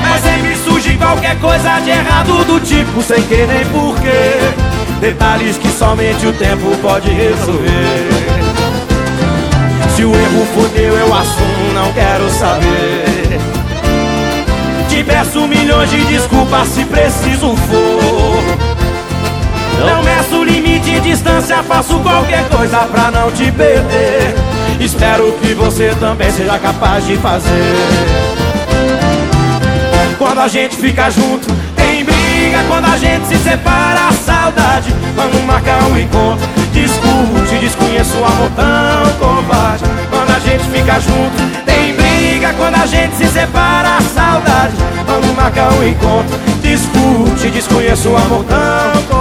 S1: Mas sempre surge qualquer coisa de errado do tipo Sem que nem porquê. Detalhes que somente o tempo pode resolver. Se o erro for teu eu assumo, não quero saber. Te peço milhões de desculpas se preciso for não meço limite e distância, faço qualquer coisa pra não te perder. Espero que você também seja capaz de fazer. Quando a gente fica junto, tem briga. Quando a gente se separa, saudade Vamos marcar um encontro, discute Desconheço o amor tão covarde. Quando a gente fica junto, tem briga. Quando a gente se separa, saudade Vamos marcar um encontro, discute Desconheço o amor tão covarde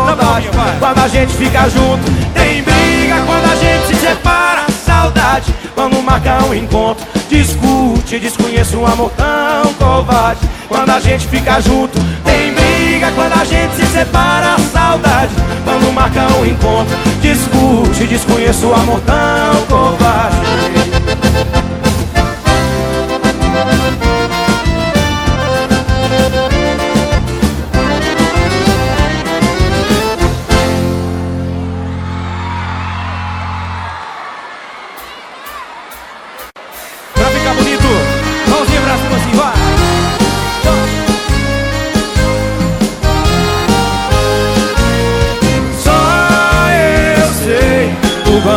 S1: Quando a gente fica junto, tem briga. Quando a gente se separa, saudade. Vamos marcar um encontro. Discute, desconheço um amor tão covarde. Quando a gente fica junto Tem briga. Quando a gente se separa Saudade, vamos marcar um encontro. Discute, desconheço um amor tão covarde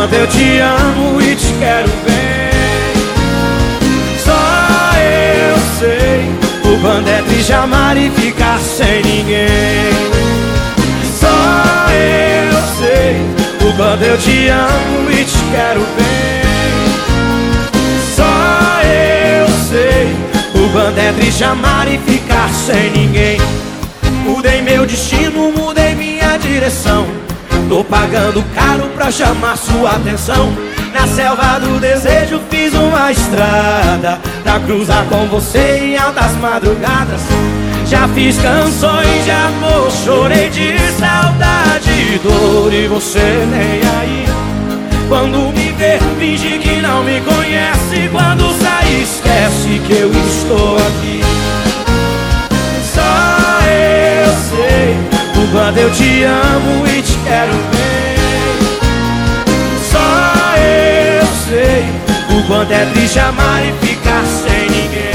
S1: quanto eu te amo e te quero bem Só eu sei o quanto é triste amar e ficar sem ninguém. Só eu sei o quanto eu te amo e te quero bem. Só eu sei o quanto é triste amar e ficar sem ninguém. Mudei meu destino, mudei minha direção Tô pagando caro pra chamar sua atenção. Na selva do desejo fiz uma estrada Pra cruzar com você em altas madrugadas. Já fiz canções de amor, chorei de saudade e dor E você nem aí. Quando me vê, finge que não me conhece. Quando sai, esquece que eu estou aqui. Só eu sei o quanto eu te amo e te quero bem Só eu sei o quanto é triste amar e ficar sem ninguém.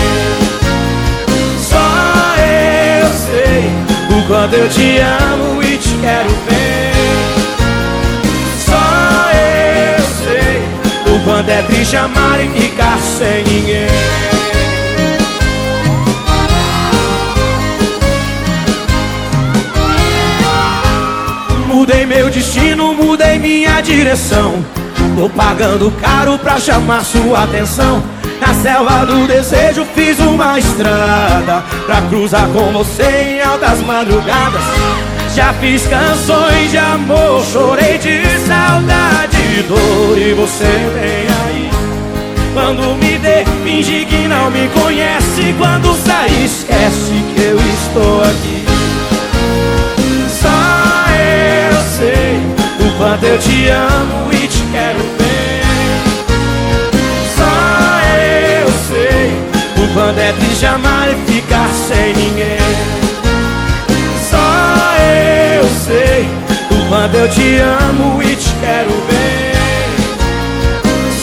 S1: Só eu sei o quanto eu te amo e te quero bem Só eu sei o quanto é triste amar e ficar sem ninguém Mudei meu destino, mudei minha direção. Tô pagando caro pra chamar sua atenção. Na selva do desejo fiz uma estrada Pra cruzar com você em altas madrugadas. Já fiz canções de amor, chorei de saudade e dor E você vem aí. Quando me dê, finge que não me conhece. Quando sair, esquece que eu estou aqui eu te amo e te quero bem. Só eu sei o quanto é triste amar e ficar sem ninguém. Só eu sei o quanto eu te amo e te quero bem.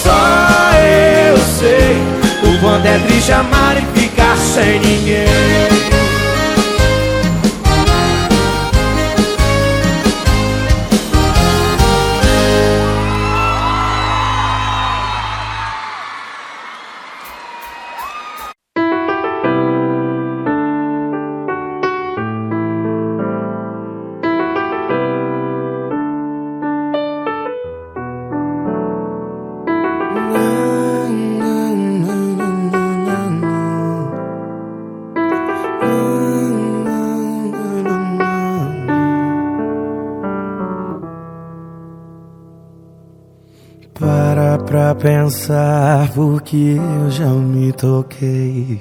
S1: Só eu sei o quanto é triste amar e ficar sem ninguém.
S5: Pensar porque eu já me toquei.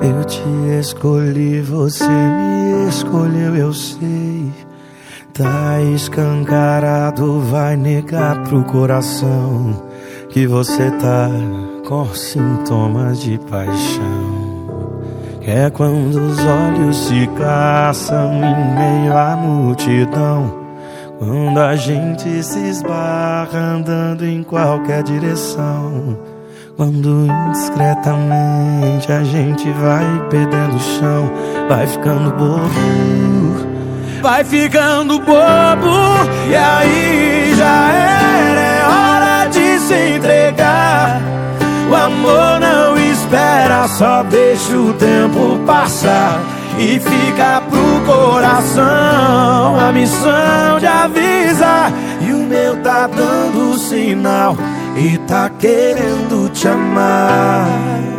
S5: Eu te escolhi, você me escolheu, eu sei. Tá escancarado, vai negar pro coração
S1: que você tá com sintomas de paixão. É quando os olhos se caçam em meio à multidão. Quando a gente se esbarra andando em qualquer direção. Quando indiscretamente a gente vai perdendo o chão, vai ficando bobo, vai ficando bobo, e aí já era, é hora de se entregar. O amor não espera, só deixa o tempo passar e fica pro coração a missão de avisar. E o meu tá dando sinal e tá querendo te amar.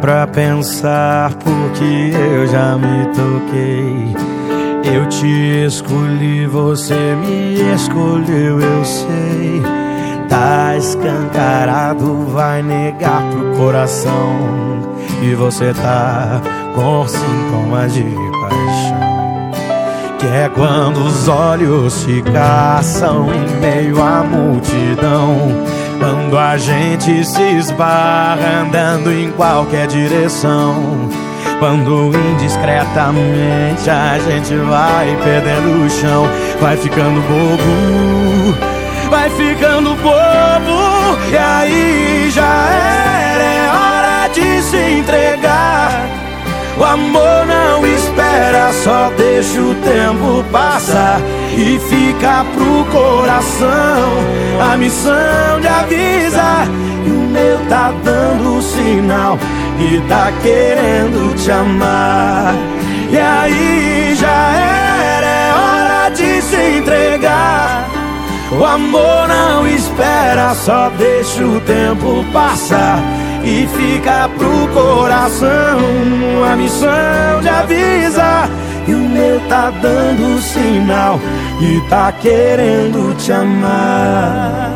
S1: Pra pensar porque eu já me toquei. Eu te escolhi, você me escolheu, eu sei. Tá escancarado, vai negar pro coração. E você tá com sintomas de paixão. Que é quando os olhos se caçam em meio à multidão. Quando a gente se esbarra andando em qualquer direção. Quando indiscretamente a gente vai perdendo o chão, vai ficando bobo, vai ficando bobo, e aí já era, é hora de se entregar. O amor não espera, só deixa o tempo passar e fica pro coração a missão de avisar. E o meu tá dando sinal e tá querendo te amar. E aí já era, é hora de se entregar. O amor não espera, só deixa o tempo passar e fica pro coração a missão de avisar. E o meu tá dando sinal e tá querendo te amar.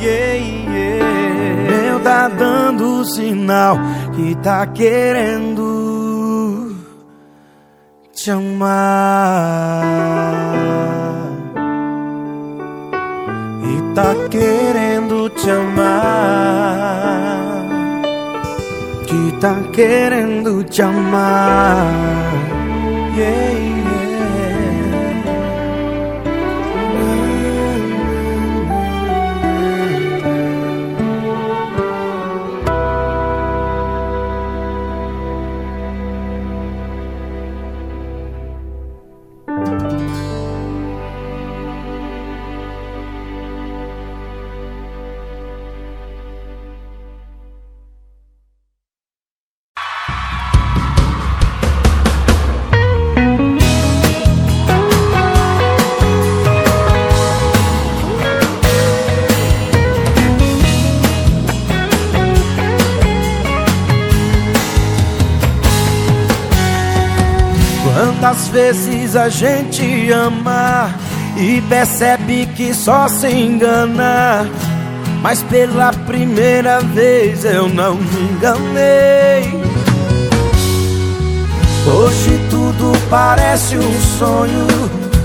S1: Yeah, yeah. Meu tá dando sinal que tá querendo te amar. E tá querendo te amar. Tá querendo te amar. Yeah. Vezes a gente ama e percebe que só se engana. Mas pela primeira vez eu não me enganei. Hoje tudo parece um sonho,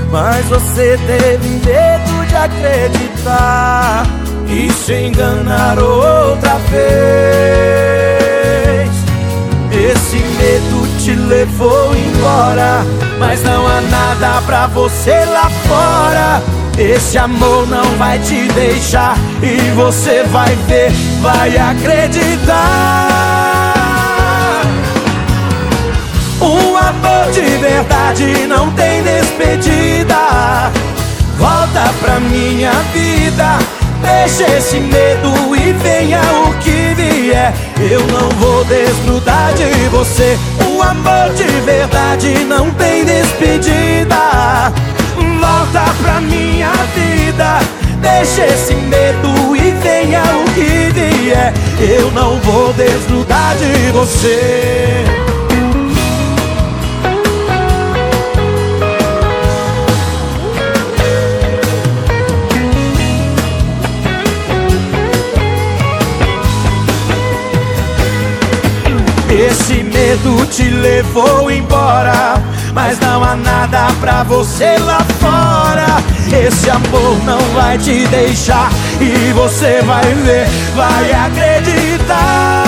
S1: mas você teve medo de acreditar e se enganar outra vez. Esse medo te levou embora, mas não há nada pra você lá fora. Esse amor não vai te deixar e você vai ver, vai acreditar. Um amor de verdade não tem despedida. Volta pra minha vida, deixa esse medo e venha o que vier. Eu não vou desnudar de você. O amor de verdade não tem despedida. Volta pra minha vida, deixa esse medo e venha o que vier. Eu não vou desnudar de você.
S6: Te levou embora. Mas não há nada pra você lá fora. Esse amor não vai te deixar. E você vai ver, vai acreditar.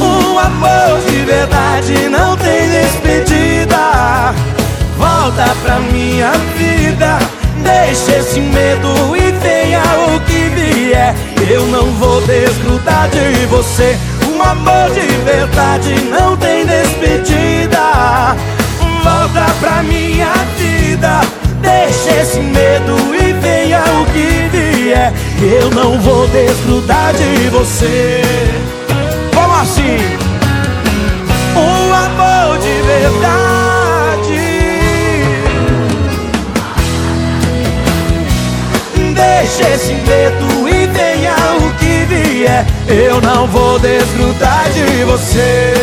S6: Um amor de verdade não tem despedida. Volta pra minha vida. Deixa esse medo e venha o que vier. Eu não vou desgrudar de você. Um amor de verdade não tem despedida. Volta pra minha vida. Deixa esse medo e venha o que vier. Eu não vou desgrudar de você. Como assim? Um amor de verdade. Deixa esse medo vier. Eu não vou desgrudar de você.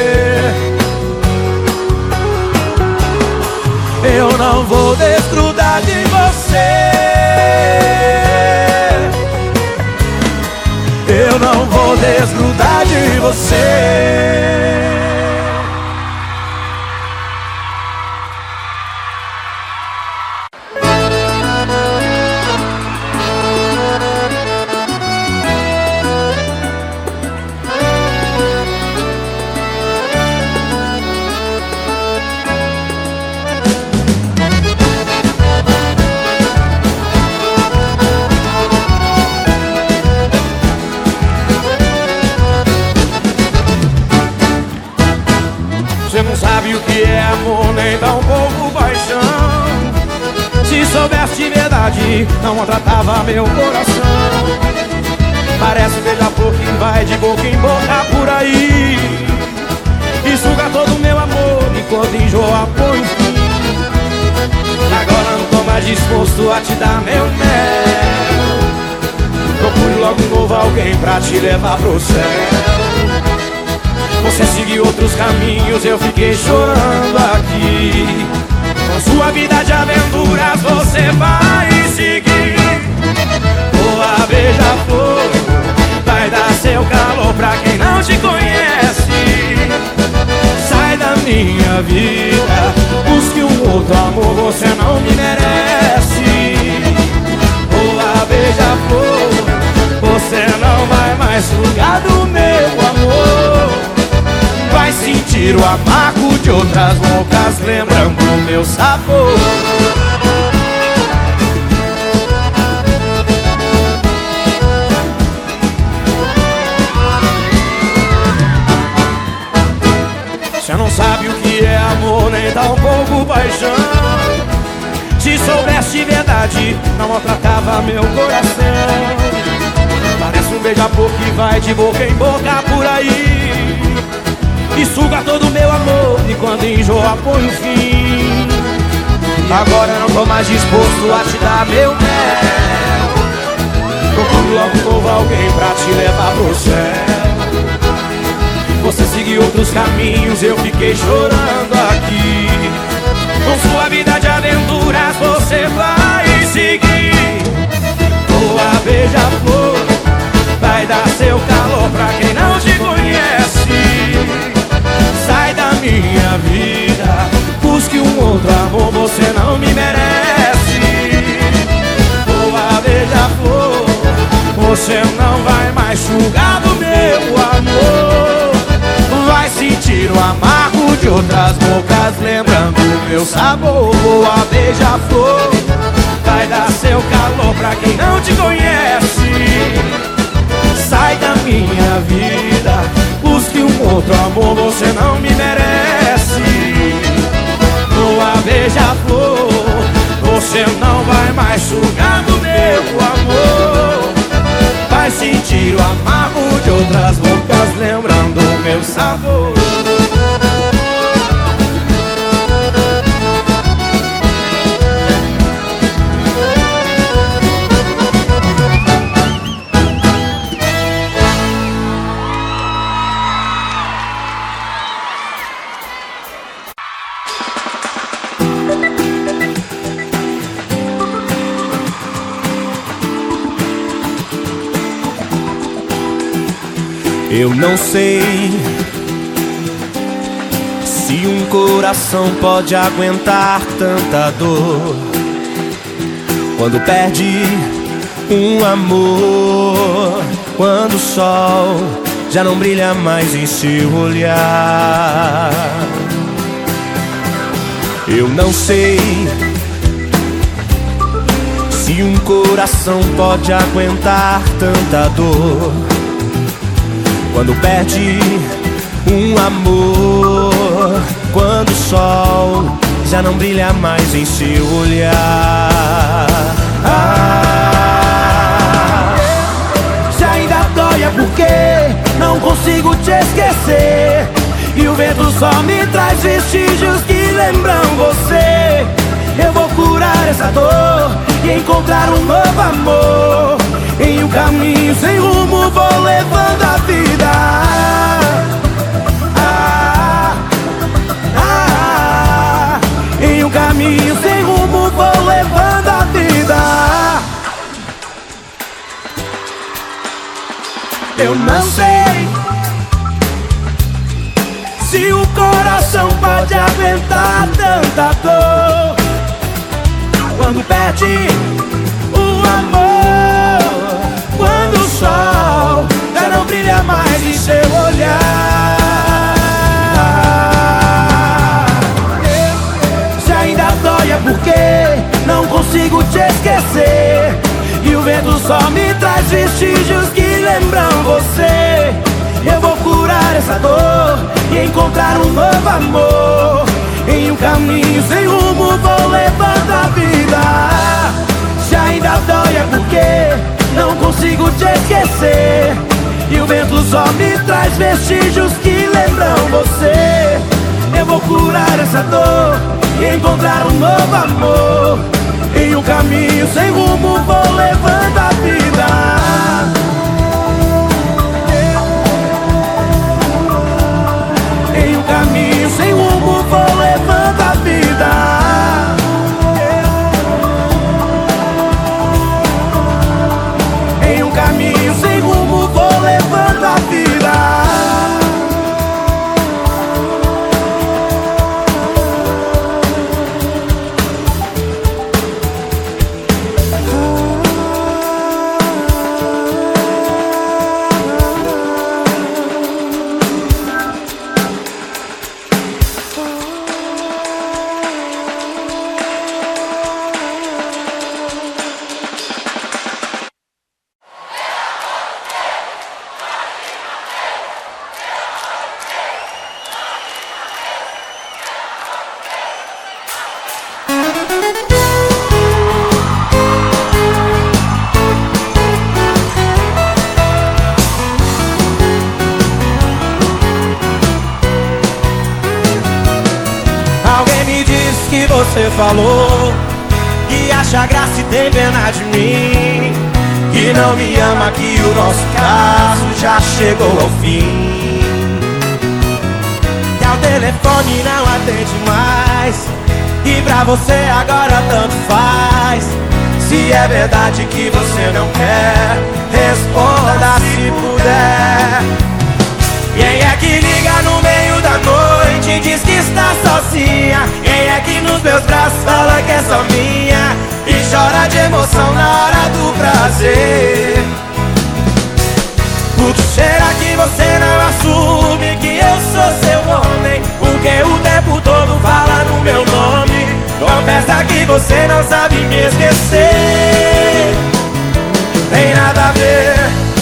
S6: Eu não vou desgrudar de você. Eu não vou desgrudar de. Você
S1: soubesse de verdade, não maltratava meu coração. Parece beija-flor que vai de boca em boca por aí. E suga todo o meu amor, enquanto enjoa põe. Agora não tô mais disposto a te dar meu mel. Procure logo um novo alguém pra te levar pro céu. Você seguiu outros caminhos, eu fiquei chorando aqui. Sua vida de aventuras você vai seguir. Boa beija-flor, vai dar seu calor pra quem não te conhece. Sai da minha vida, busque um outro amor, você não me merece. Boa beija-flor, você não vai mais sugar do meu amor. Vai sentir o amargo de outras bocas Lembrando o meu sabor. Você não sabe o que é amor Nem dá um pouco paixão. Se soubesse de verdade Não maltratava meu coração. Parece um beija-flor que vai de boca em boca por aí e suga todo o meu amor E quando enjoa põe o fim. Agora não tô mais disposto a te dar meu mel. Procure logo novo alguém pra te levar pro céu. Você seguiu outros caminhos, eu fiquei chorando aqui. Com sua vida de aventuras você vai seguir. Boa beija-flor Vai dar seu calor pra quem não te conhece Sai da minha vida. Busque um outro amor, você não me merece. Boa beija-flor Você não vai mais sugar do meu amor. Vai sentir o amargo de outras bocas Lembrando meu sabor. Boa beija-flor Vai dar seu calor pra quem não te conhece. Sai da minha vida outro amor, você não me merece. Boa beija-flor Você não vai mais sugar do meu amor. Vai sentir o amargo de outras bocas Lembrando o meu sabor
S7: Eu não sei se um coração pode aguentar tanta dor quando perde um amor, quando o sol já não brilha mais em seu olhar. Eu não sei se um coração pode aguentar tanta dor quando perde um amor, quando o sol já não brilha mais em seu olhar.
S1: Ah, se ainda dói é porque não consigo te esquecer. E o vento só me traz vestígios que lembram você. Eu vou curar essa dor e encontrar um novo amor. Em um caminho sem rumo vou levando a vida. Ah, ah, em um caminho sem rumo vou levando a vida. Eu não sei se o coração pode aguentar tanta dor quando perde brilha mais em seu olhar. Se ainda dói é porque não consigo te esquecer. E o vento só me traz vestígios que lembram você. Eu vou curar essa dor e encontrar um novo amor. Em um caminho sem rumo vou levando a vida. Se ainda dói é porque não consigo te esquecer. E o vento só me traz vestígios que lembram você. Eu vou curar essa dor e encontrar um novo amor. Em um caminho sem rumo vou levando a vida.
S7: Será que você não assume que eu sou seu homem? Porque o tempo todo fala no meu nome. Confessa que você não sabe me esquecer. Tem nada a ver.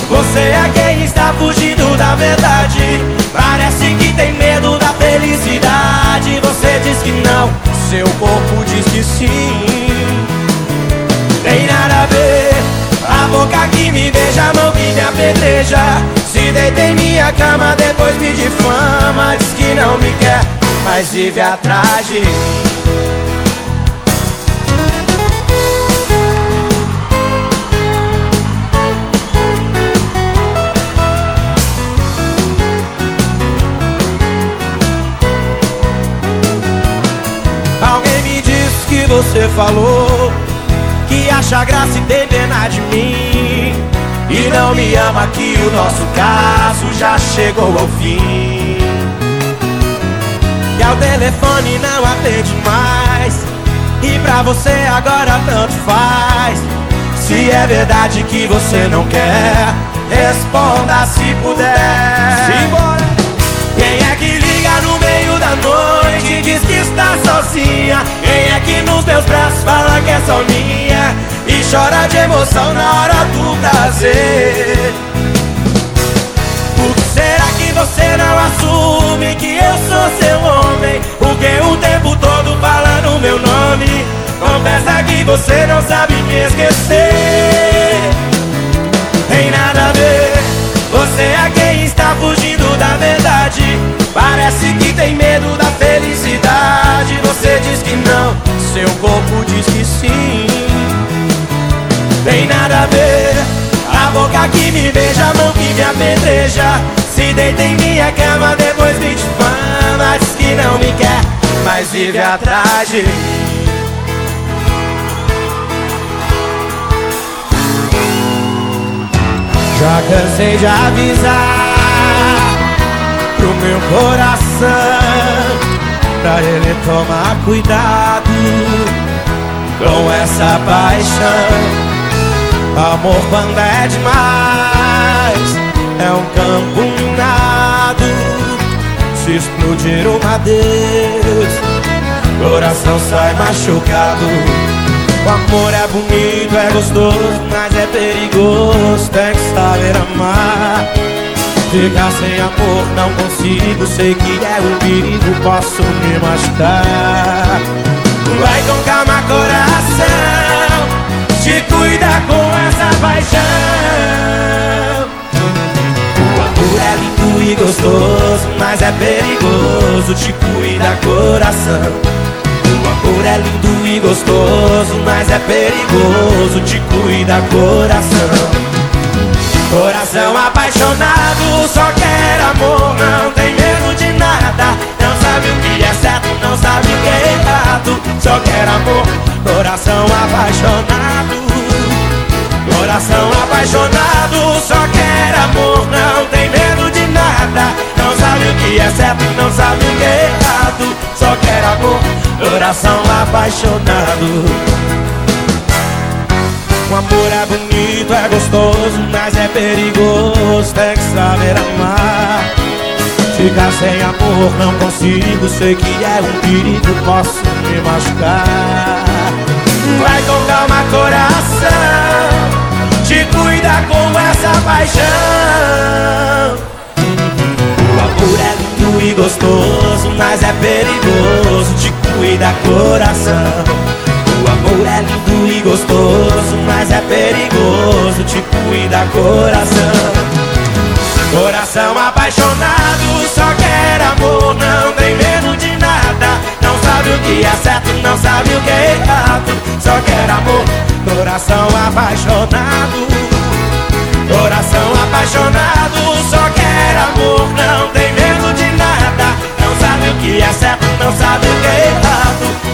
S7: Você é quem está fugindo da verdade. Parece que tem medo da felicidade. Você diz que não, seu corpo diz que sim boca que me beija, a mão que me apedreja. Se deita em minha cama, depois me difama Diz que não me quer, mas vive atrás de mim. Alguém me disse que você falou acha graça e tem pena de mim. E
S1: não me ama que o nosso caso já chegou ao fim. E ao telefone não atende mais. E pra você agora tanto faz. Se é verdade que você não quer Responda se puder.
S8: Simbora!
S1: Quem é que liga no meio da noite e diz que está sozinha? Quem é que nos meus braços fala que é só minha? E chora de emoção na hora do prazer Por que será que você não assume que eu sou seu homem? Porque o tempo todo fala no meu nome Confessa que você não sabe me esquecer Tem nada a ver Você é quem está fugindo da verdade Parece que tem medo da felicidade. Você diz que não, seu corpo diz que sim. Tem nada a ver. A boca que me beija, a mão que me apedreja. Se deita em minha cama, depois me difama. Diz que não me quer, mas vive atrás de mim. Já cansei de avisar pro meu coração Pra ele tomar cuidado com essa paixão. Amor quando é demais é um campo minado. Se explodir uma Deus Coração sai machucado. O amor é bonito, é gostoso, mas é perigoso, tem que saber amar. Ficar sem amor não consigo, sei que é um perigo, posso me machucar. Vai com calma, coração, te cuida com essa paixão. O amor é lindo e gostoso, mas é perigoso, te cuida, coração. O amor é lindo e gostoso, mas é perigoso. Te cuida, coração. Coração apaixonado, só quer amor, não tem medo de nada. Não sabe o que é certo, não sabe o que é errado. Só quer amor, coração apaixonado. Coração apaixonado, só quer amor, não tem medo de nada. Não sabe o que é certo, não sabe o que é errado. Só quer amor, coração apaixonado. O amor é bonito, é gostoso, mas é perigoso, tem que saber amar. Ficar sem amor não consigo, sei que é um perigo, posso me machucar. Vai com calma, coração, te cuida com essa paixão. O amor é lindo e gostoso, mas é perigoso, te cuida, coração. É lindo e gostoso, mas é perigoso, te cuida, coração. Coração apaixonado, só quer amor, não tem medo de nada. Não sabe o que é certo, não sabe o que é errado. Só quer amor, coração apaixonado. Coração apaixonado, só quer amor, não tem medo de nada. Não sabe o que é certo, não sabe o que é errado.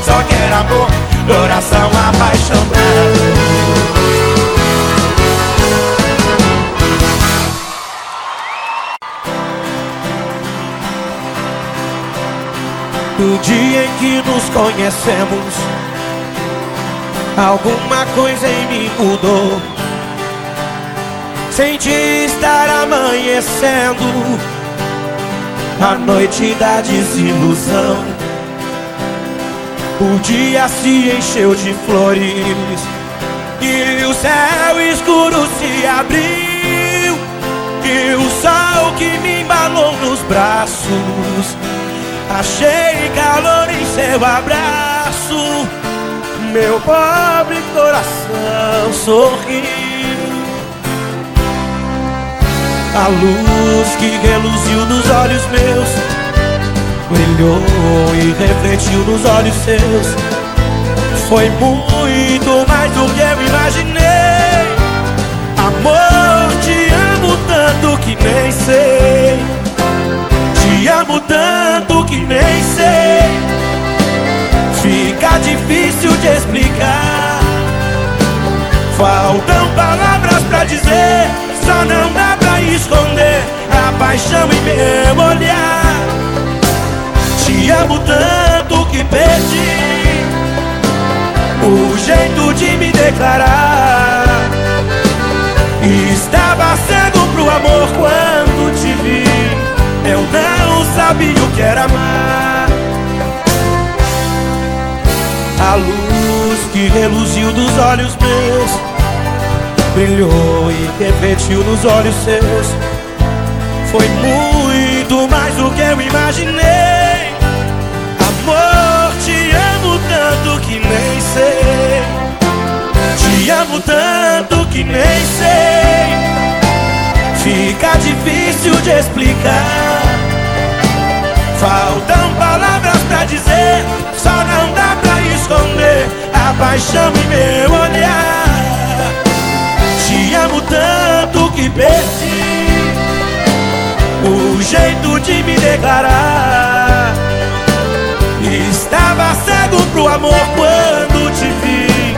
S1: Só quer amor, coração apaixonado. Do dia em que nos conhecemos, alguma coisa em mim mudou. Senti estar amanhecendo a noite da desilusão. O dia se encheu de flores e o céu escuro se abriu. E o sol que me embalou nos braços Achei calor em seu abraço Meu pobre coração sorriu A luz que reluziu nos olhos meus Brilhou e refletiu nos olhos seus. Foi muito mais do que eu imaginei. Amor, te amo tanto que nem sei Te amo tanto que nem paixão em meu olhar. Te amo tanto que perdi o jeito de me declarar. Estava cego pro amor quando te vi. Eu não sabia o que era amar. A luz que reluziu dos olhos meus brilhou e refletiu nos olhos seus. Foi muito mais do que eu imaginei. Amor, te amo tanto que nem sei. Te amo tanto que nem sei. Fica difícil de explicar. Faltam palavras pra dizer, só não dá pra esconder a paixão em meu olhar. Te amo tanto que perdi jeito de me declarar. Estava cego pro amor quando te vi.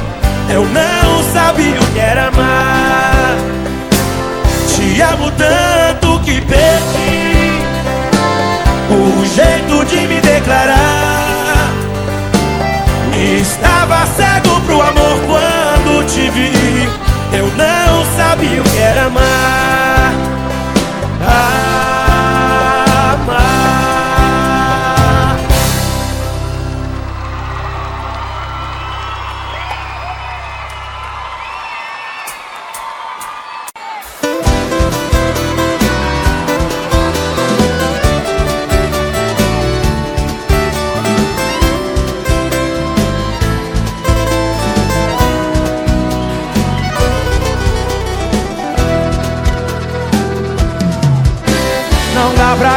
S1: Eu não sabia o que era amar. Te amo tanto que perdi o jeito de me declarar. Estava cego pro amor quando te vi. Eu não sabia o que era amar.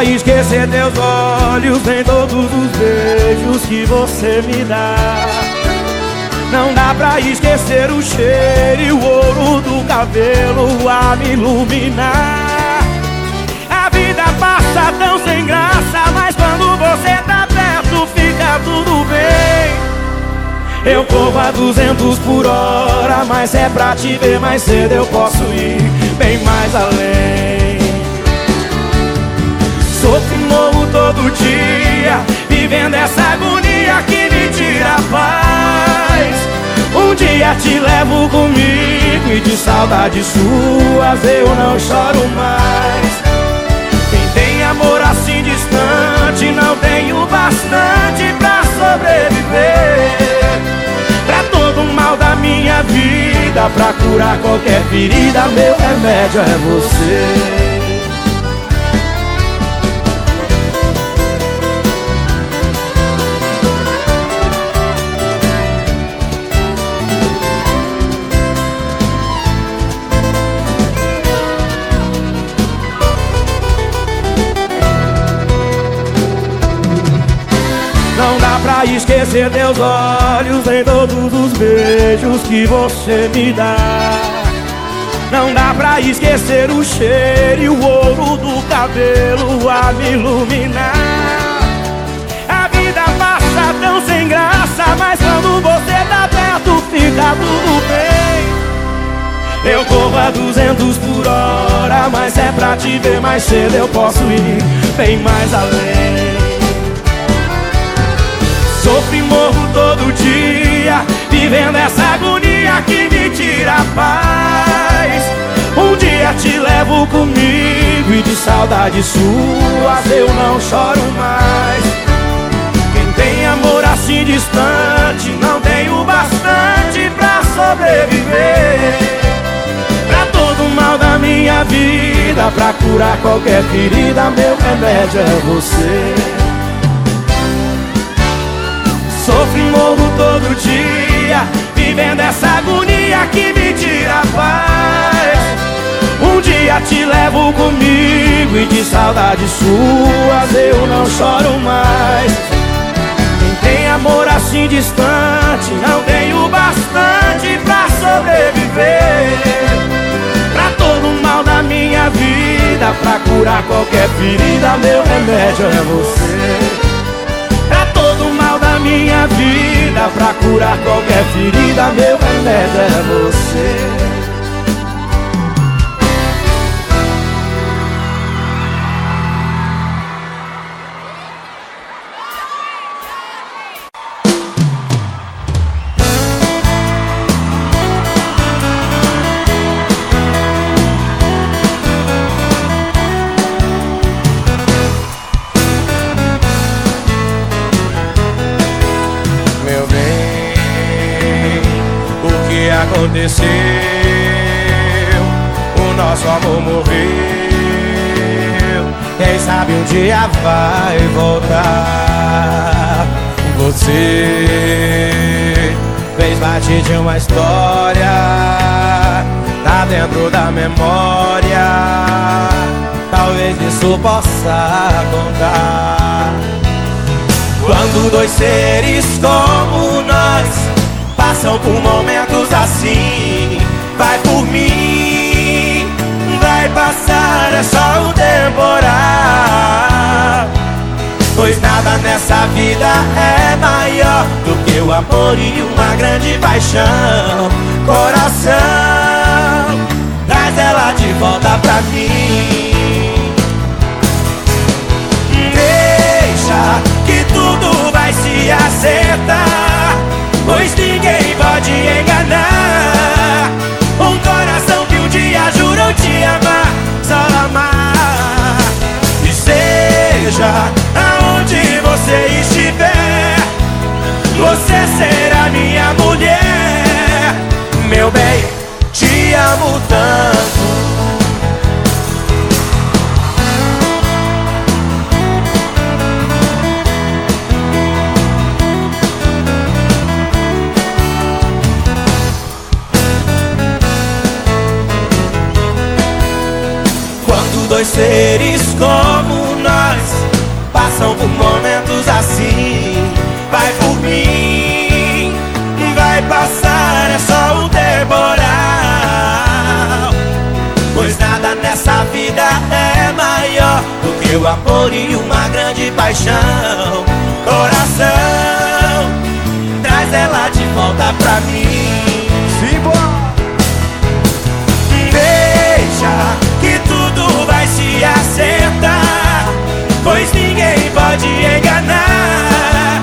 S1: Esquecer teus olhos Nem todos os beijos que você me dá. Não dá pra esquecer o cheiro e o ouro do cabelo a me iluminar. A vida passa tão sem graça Mas quando você tá perto fica tudo bem. Eu corro a 200 por hora, mas é pra te ver mais cedo eu posso ir bem mais além. Sofro morro todo dia Vivendo essa agonia que me tira a paz. Um dia te levo comigo E de saudades suas eu não choro mais. Quem tem amor assim distante Não tem o bastante pra sobreviver. Pra todo mal da minha vida Pra curar qualquer ferida Meu remédio é você Não dá pra esquecer teus olhos em todos os beijos que você me dá. Não dá pra esquecer o cheiro e o ouro do cabelo a me iluminar. A vida passa tão sem graça, mas quando você tá perto fica tudo bem. Eu corro a 200 por hora, mas é pra te ver mais cedo eu posso ir bem mais além. Todo dia Vivendo essa agonia que me tira a paz. Um dia te levo comigo E de saudades suas eu não choro mais. Quem tem amor assim distante Não tem o bastante pra sobreviver. Pra todo mal da minha vida Pra curar qualquer ferida Meu remédio é você Sofro e morro todo dia Vivendo essa agonia que me tira a paz. Um dia te levo comigo E de saudades suas eu não choro mais. Quem tem amor assim distante Não tem o bastante pra sobreviver. Pra todo mal da minha vida Pra curar qualquer ferida Meu remédio é você minha vida Pra curar qualquer ferida Meu remédio é você
S4: aconteceu? O nosso amor morreu. Quem sabe um dia vai voltar. Você fez parte de uma história, tá dentro da memória. Talvez isso possa contar. Quando dois seres como nós passam por momentos assim, vai por mim, vai passar, é só um temporal. Pois nada nessa vida é maior do que o amor e uma grande paixão. Coração, traz ela de volta pra mim. se acertar Pois ninguém pode enganar. Um coração que um dia jurou te amar Só amar. E seja aonde você estiver Você será minha mulher. Meu bem, te amo tanto dois seres como nós passam por momentos assim. Vai por mim, vai passar, é só um temporal. Pois nada nessa vida é maior do que o amor e uma grande paixão. Coração, traz ela de volta pra mim. Acertar Pois ninguém pode enganar.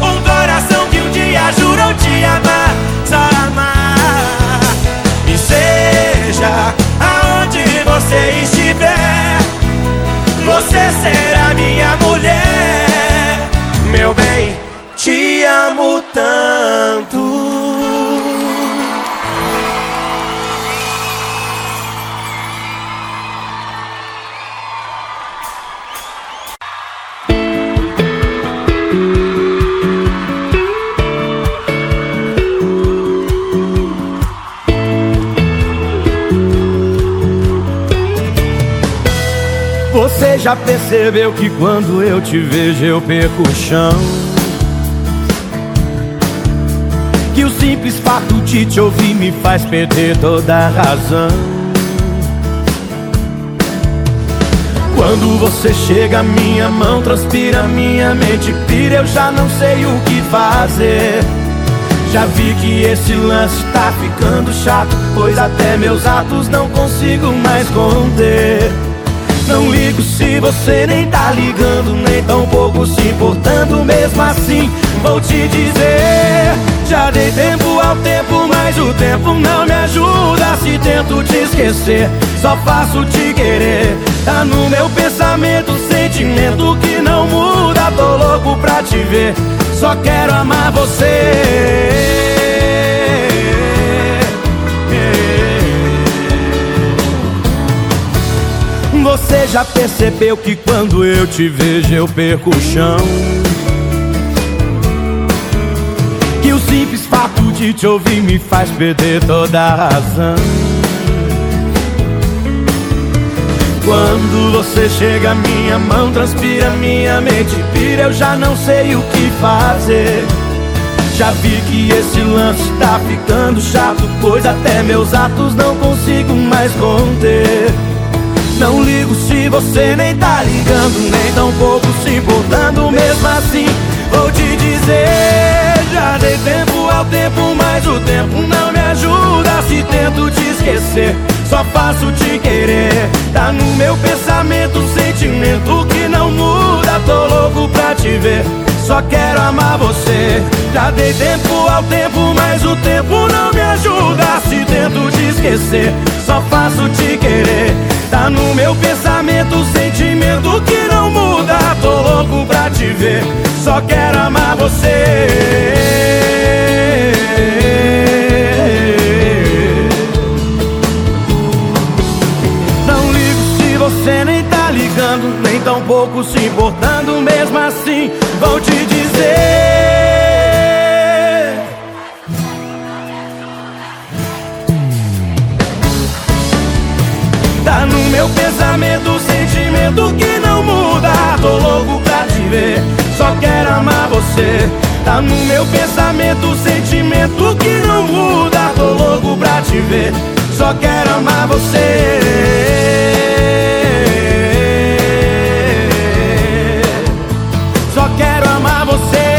S4: Um coração que um dia jurou te amar Só amar. E seja aonde você estiver Você será minha mulher. Meu bem, te amo tanto
S1: já percebeu que quando eu te vejo eu perco o chão? Que o simples fato de te ouvir me faz perder toda a razão. Quando você chega, minha mão transpira, minha mente pira, eu já não sei o que fazer. Já vi que esse lance tá ficando chato, pois até meus atos não consigo mais conter. Não ligo se você nem tá ligando, nem tão pouco se importando. Mesmo assim, vou te dizer: Já dei tempo ao tempo, mas o tempo não me ajuda. Se tento te esquecer, só faço te querer. Tá no meu pensamento, sentimento que não muda. Tô louco pra te ver, só quero amar você. Você já percebeu que quando eu te vejo eu perco o chão? Que o simples fato de te ouvir me faz perder toda a razão. Quando você chega, minha mão transpira, minha mente pira, eu já não sei o que fazer. Já vi que esse lance tá ficando chato, pois até meus atos não consigo mais conter. Não ligo se você nem tá ligando, nem tão pouco se importando. Mesmo assim, vou te dizer: já dei tempo ao tempo, mas o tempo não me ajuda. Se tento te esquecer, só faço te querer. Tá no meu pensamento, sentimento que não muda. Tô louco pra te ver. Só quero amar você Já dei tempo ao tempo, mas o tempo não me ajuda Se tento te esquecer, só faço te querer Tá no meu pensamento o sentimento que não muda. Tô louco pra te ver, só quero amar você. Não ligo se você nem tá ligando Nem tão pouco se importando. Mesmo assim, vou te dizer. Meu pensamento, sentimento que não muda. Tô louco pra te ver, só quero amar você. Tá no meu pensamento, sentimento que não muda. Tô louco pra te ver, só quero amar você. Só quero amar você.